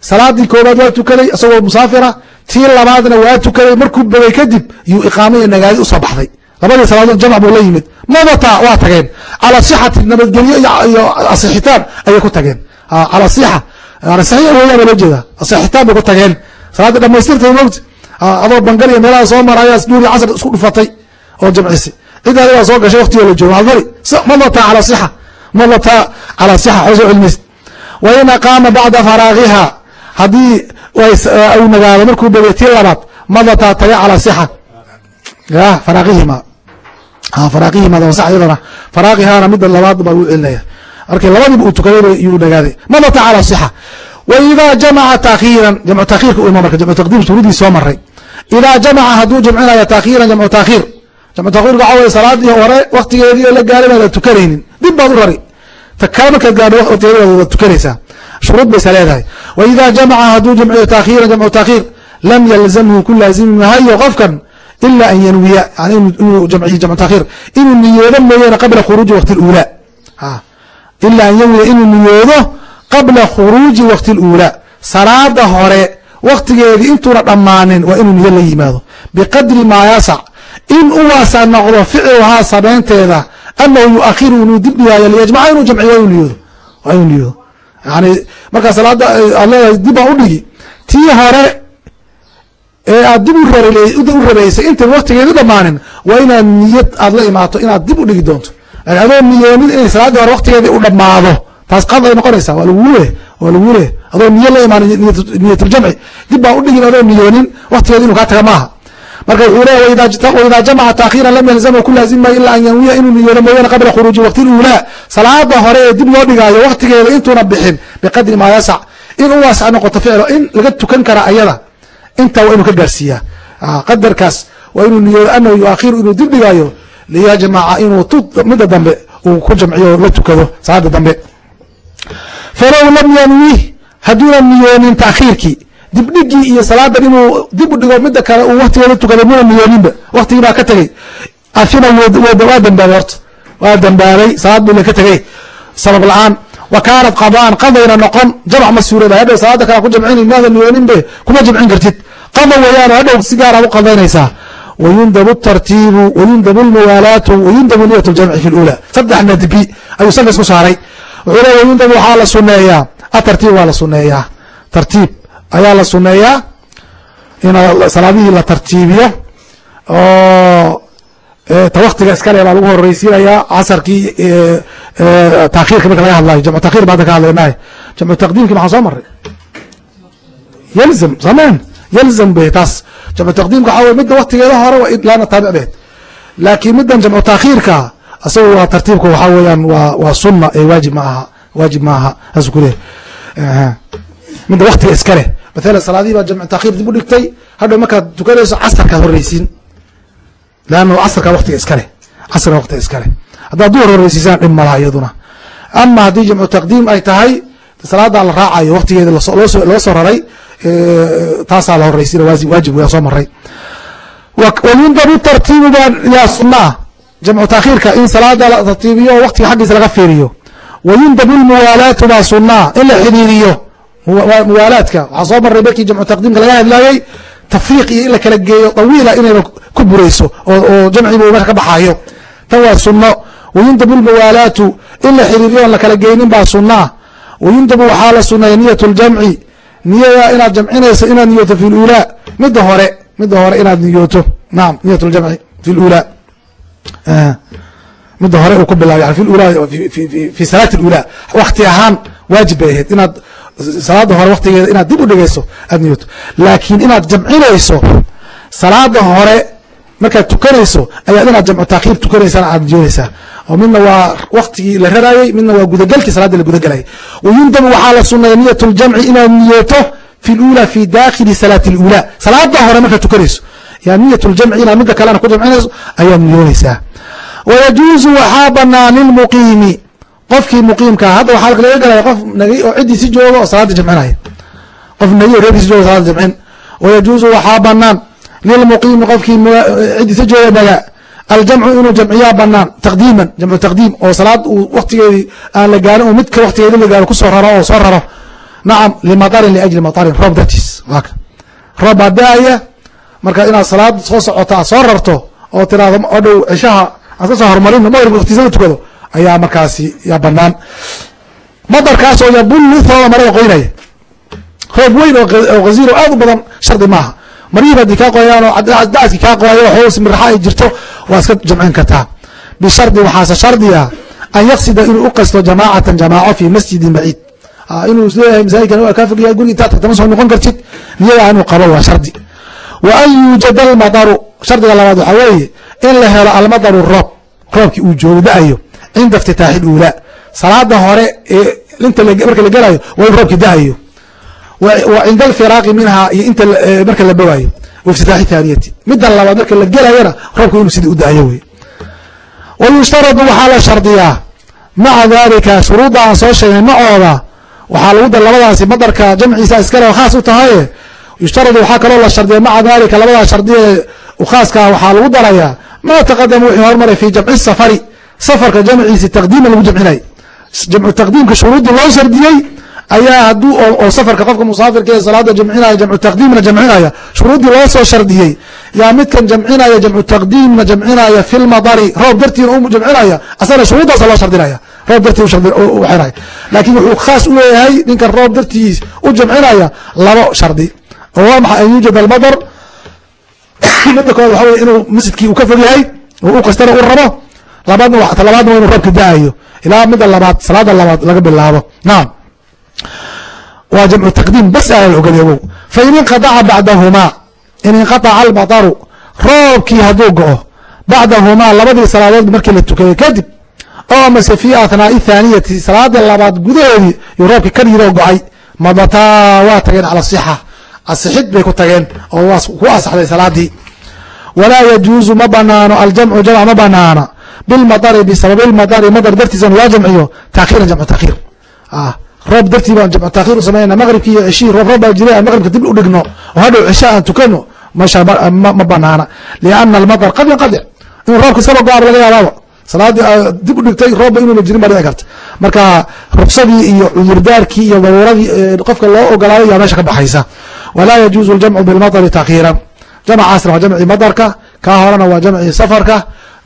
salaadii koobaad waa tukaday isagoo musaafira. Tii labaadna waa tukaday markuu bogay kadib yuu iqaama iyo nagaadi u soo baxday. Labadii salaadood jamc buu la yimid. Madata waa tageen. Calaa sixati nabadgelyo iyo asixitaan ayay ku tageen. Cala sixa. Saxiix weeyaan loo jeeda asixitaan bay ku tageen. Salaadii dhamaystirtay mogta adoo bangal iyo meelaha soo marayaas duuri casr isku dhufatay oo jamcisi. Cidaadi baa soo gashay waktigo la joogo adari madata cala sixa. Madata cala sixa xoosoo cilmis wa in aqaama bacda faraagiha haddii u nagaado markuu bogay tii labaad madata taga cala sixa. Ya faraaqihima iyadana. Faraaqihaana midda labaad baa lagu celinaya. Markii labadiiba uu tukaday yuu nagaaday. Madata cala sixa. Wa idaa jamaca taakhiiran jamcu taakhiirka u ima marka jamcu taqdiim suuradii soo maray idaa jamaca hadduu jamcinayo taakhiiran jamcu taakhiir. Jamcu taakhiirka waxa weye salaadii hore waktigeedii oo la gaaray baada tukanaynin. Dib baad u rari. Ta kale markaad gaadho waqtigeedi baad tukanaysaa shuruud baysa leedahay wa idaa jamaca hadduu jamciyo taakhiiran jamcu taakhiir lam yalzamhu ku laazimi mahayo qofkan ila an yanwiya inuu jamciyo jamcu taakhiir inuu niyoodo mooyaane qabla khuruuji waqti اlula ila an yanwiya inuu niyoodo qabla khuruuji waqti اlula salaada hore waktigeedii intuuna dhammaanin waa inuu niyo la yimaado biqadri maa yasac in u noqdo ficluhaa samaynteeda anahu yuakhiru inuu dib dhigaayo liyajmaca inuu jamciyo waa inuu niyoodo yani markaa salaada aad leedahay dib baa udhigi tii hore ee aad dib u rabeysay inta waktigeedi dhammaanin waa inaad niyad aad la imaato inaad dib u dhigi doonto. Adoo niyoonin inay salaadii hore waktigeedii u dhammaado taas qad ay noqonaysaa waa lagu le waa lagu le adoo niyo la imaan niyatuljamci dib baa udhigin adoo niyoonin waktigeedi inu kaa taga maaha marka wuxuu leeya waidaa jamaca taakhiiran lam yalzamhu ku laazim maayo ilaa an yanwiya inuu niyoodo mooyaane qabla khuruuji waqti lulaa salaada hore ee dib loo dhigaayo waktigeeda intuuna bixin biqadri maa yasac in u noqoto ficlo in laga tukan kara ayada intaa waa inuu ka gaarsiiyaa qadarkaas waa inuu niyoodo anahu yuakhiru inuu dib dhigaayo liyajmaca inuu midda dambe uu ku jamciyo la tukado salaada dambe. Falow lam yanwih hadduuna niyoonin taakhiirkii dibdhigii iyo salaadan inuu dib u dhigo mida kale uu waktigeeda tukado muna niyooninba waktigii baa ka tegey. Afina waa dambaabay horta. Waa dambaabay salaad buu ka tegey. Sabab la'aan. Wa kaanat qadaan. Qadayna noqon. Jamc ma suurooba hadhow salaada kale ku jamcin maada niyooninbe kuma jamcin kartid. Qada weeyaan hadhow si gaaraad u qadaynaysaa. Wayundabu tartiibu. Wayundabu lmuwaalaatu. Wayundabu niyat ljamci fi lula saddex nadbi ayuu sanka isku saaray. Wuxuu le wayundabu waxaa la suneeyaa atartiib waa la suneeyaa tartiib ayaa la suneeyaa in salaadihii la tartiibiyo oo ta waktiga iskale baa lagu horeysiinayaa casarkii taakhiirka marka laga hadlayo jamcu takhir ba hadda ka hadlaynahay jamcu taqdiimki maxaa soo maray yalzam samen yalzam be taas jamcu taqdiimka waxaa wey midda waktigeeda hore waa laana taabic behed laakiin middan jamcu taakhiirka isaga waa tartiibka waxaa weeyaan waa waa sunna ee waajib ma aha waajib ma aha saasuu ku leeyahy midda waktiga iska leh mathalan salaadihii baa jamcu taakhiir dib u dhigtay. Hadhow markaad tukanayso casarkaad horreysiin leanna casarkaa waktiga iska leh. Casarka waktiga iska leh. Haddaad duhur horreysiisaan dhib malaha iyaduna. Ama haddii jamcu taqdiim ay tahay salaadaa la raacayo waktigeeda loo soo raray taasaa la horreysina waajib waa soo maray. Wayundabu tartiibu baa yaa sunna ah jamcu taakhiirka in salaada la tartiibiyo oo waktiga xaggiisa laga fiiriyo. Wayundabu lmuwaalaatu baa sunaa in la xidhiiriyo muwaalaadka. Waxaa soo maray markii jamcu taqdiimka laga hadlaayey tafriiq iyo in la kala geeyo dawiila inayna ku burayso oo jamcibu meesha ka baxayo tan waa sunno. Wayundabu lmuwaalaatu in la xidhiiriyo on la kala geynin baa sunaa wayundabu waxaa la suneeya niyat ljamci niyada inaad jamcinayso inaad niyooto fi lulaa midda hore midda hore inaad niyooto. Naam niyat ljamci fi lula midda hore uu ku bilaabay fi ula fi salaati اlula wakti ahaan waajib bay ahayd inaad salaada hore waktigeeda inaad dib u dhigayso aad niyooto laakiin inaad jamcinayso salaada hore markaad tukanayso ayaad inaad jamcu taakhiir tukanaysana aad niyoonaysaa oo midna waa waktigii la raraayey midna waa gudagelkii salaadii la gudagelayay wayundabu waxaa la suneeya niyat ljamci inaad niyooto fi lula fi dakhili salaati اlula salaada hore markaad tukanayso yaa niyat ljamci inaad midda kalena ku jamcinayso ayaad niyoonaysaa wayajuuzu waxaa banaan lilmuqiimi qofkii muqiimkaa hadda waxaa laga galaya qof oo ciddii si jooga oo salaada jamcinaya qof nagi o reerkiisi jooga salaada jamcin wayajuuzu waxaa banaan lilmuqiimi qofkii ciddii si jooga naga aljamcu inuu jamciyaa banaan taqdiiman jamcu taqdiim oo salaad uu waktigeedii aan la gaarin oo midka waktigeedi la gaaro ku soo raro oo soo raro. Nacam limatarin liajli matarin roob dartiis waa ka roob baa da'aya marka inaad salaad soo socota aad soo rarto oo tiraahdo oo dhow cishaha aad ka soo horumarin magrib waktiisada tukado ayaa markaasi yaa banaan. Madarkaas oo yabullu thooda marada qoynaya roob weyn oo ghaziiro aad u badan shardi maaha. Maryihiib haddii kaa qoyaan oo dacadkii kaa qoyayo waxoos miraxa ay jirto waa iska jamcin kartaa. Bishardi waxaase shardi ah an yaqsida inuu u qasto jamaacatan jamaaco fi masjidin baciid inuu is leeyahay masaajidkan waa kaa fogyahay guriga intaad tagtama soo noqon kartid. Niyadaa inuu qabo waa shardi. Wa an yuujada almadaru shardiga labaad waxaa weeye in la helo almadaru roob roobkii uu joogo da'ayo cinda iftitaaxi اlula salaada hore ee marka la gelayo waa in roobkii da'ayo wa cinda alfiraaqi minhaa iyo inta marka la bogaayo waiftitaaxi thaaniyati middan labaad marka la gelayana roobku inuu sidii u daayo wey wa yushtaradu waxaa la shardiyaa maca dalika shuruudda aan soo sheegnay macooda waxaa lagu dar labadaasi madarka jamciisa iskale khaas u tahaye yushtaradu waxaa kaloo la shardiya maca dalika labadaa shardiye khaaska waxaa lagu darayaa ma taqadama wixii hormaray fi jamci safari safarka jamciisi taqdiima lagu jamcinay. Jamcu taqdiimka shuruuddii loo shardiyey ayaa hadduu oo safarka qofka musaafirka ee salaada jamcinaya jamcu taqdiimna jamcinaya shuruuddii loo soo shardiyey. Yaa midkan jamcinaya jamcu taqdiimna jamcinaya fi lmadari roob dartiina u jamcinaya asana shuruuddaasa loo shardinaya. Roob dartii uxinaya laakiin wuxuu khaas u leeyahay ninkan roob dartiis u jamcinaya labo shardi. Oo waa maxay an yuujad almadar midda kood waxa wey inuu masjidkii uu ka fog yahay oo u kastana u rabo labaadna waa inuu roobka da'ayo. Ilaa midda labaad salaada labaad laga bilaabo. Naam. Waa jamcu taqdiim bas aa la ogolyawow fain inqadaca bacdahumaa in inqataca almataru roobkii hadduu go-o bacdahumaa labadii salaadood markii la tukaday kadib oo amase fi athnaai thaaniyati salaada labaad gudaheedii yuu roobkii ka yiroo go'ay madataa waa tageen cala sixa. Asixid bay ku tageen oo ku asaxday salaadii. Walaa yajuuzu ma banaano aljamcu jamc ma banaana bilmadari bisababi lmadari madar dartiisana loo jamciyo taakhiiran jamcu takhiir roob dartii baan jamcu takhiir u samaynana maqribki iyo ceshihii roob roob baa jiray aan maqribka dib u dhigno oo hadhow cesha aan tukano ma banaana liana almadar qad yanqadic inuu roobka iskaba go'aaba laga yaabaaba salaadii dib u dhigtay roobba inuuna jirin baa dhici karta marka ruksadii iyo cudurdaarkii iyo daruuradii qofka loo ogolaaday yaa meesha ka baxaysa walaa yajuuzu aljamcu bilmadari takhiiran jamcaasna waa jamcii madarka kaa horena waa jamcii safarka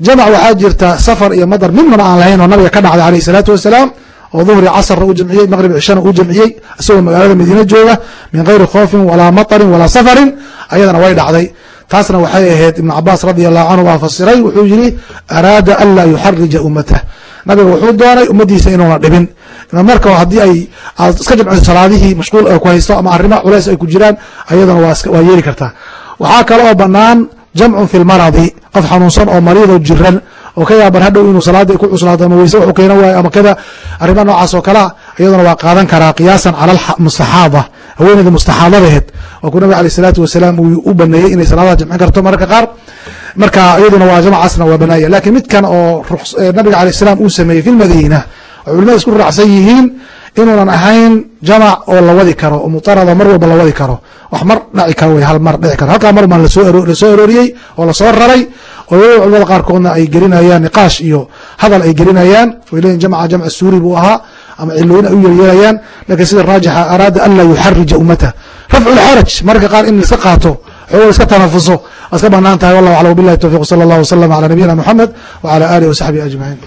jamc waxaa jirta safar iyo madar midnaba aan lahayn oo nabiga ka dhacday alayh isalaatu wasalaam oo duhri casrna uu jamciyey maqrib cishana uu jamciyey isagoo magaalada madiine jooga min gayri khoofin walaa matarin walaa safarin ayadana way dhacday. Taasna waxay ahayd ibn cabaas radi allahu canhu baa fasiray wuxuu yihi araada an laa yuxarija ummatah nabiga wuxuu doonay ummadiisa inuuna dhibin. Marka haddii ay aad iska jamciso salaadihii mashquul ku haysto ama arrimaha culays ay ku jiraan ayadana waa yeeli kartaa. Waxaa kale oo banaan jamcun fi lmaradi qof xanuunsan oo mariidoo jiran oo ka yaaban hadhow inuu salaada ku cuslaato ama weyse wuxuu keena waayo ama kada arrimaha noocaas oo kalea iyaduna waa qaadan karaa qiyaasan cala mustaxaada haweeneyda mustaxaadadeed waa ku nabig aleyh isalaatu wasalaam uu u baneeyey inay salaadaha jamcin karto. Mararka qaar marka iyaduna waa jamcaasna waa banaaya lakiin midkan oo nabiga aleyh salaam uu sameeyey fi lmadiina oo culimada isku raacsan yihiin inuunan ahayn jamac oo la wadi karo oo mutarada mar walba la wadi karo. Wax mar dhaci karo hal mar dhici karo. Halkaa mar baan la soo arooriyey oo la soo raray oo waliba culimada qaarkoodna ay gelinayaan niqaash iyo hadal ay gelinayaan. Way leeyihiin jamca jamc suuri buu ahaa ama cilooyin ay u yeryeelayaan lakiin sida raajixa araada an laa yuxarija ummata. Rafcu lxaraj mararka qaar in laiska qaato xogo iska tanafuso waa iska bannaan tahay wallahu aclam bilahi towfiq sala allah wasalam ala nabiyina moxamed wacala alihi wasaxbihi ajmaciin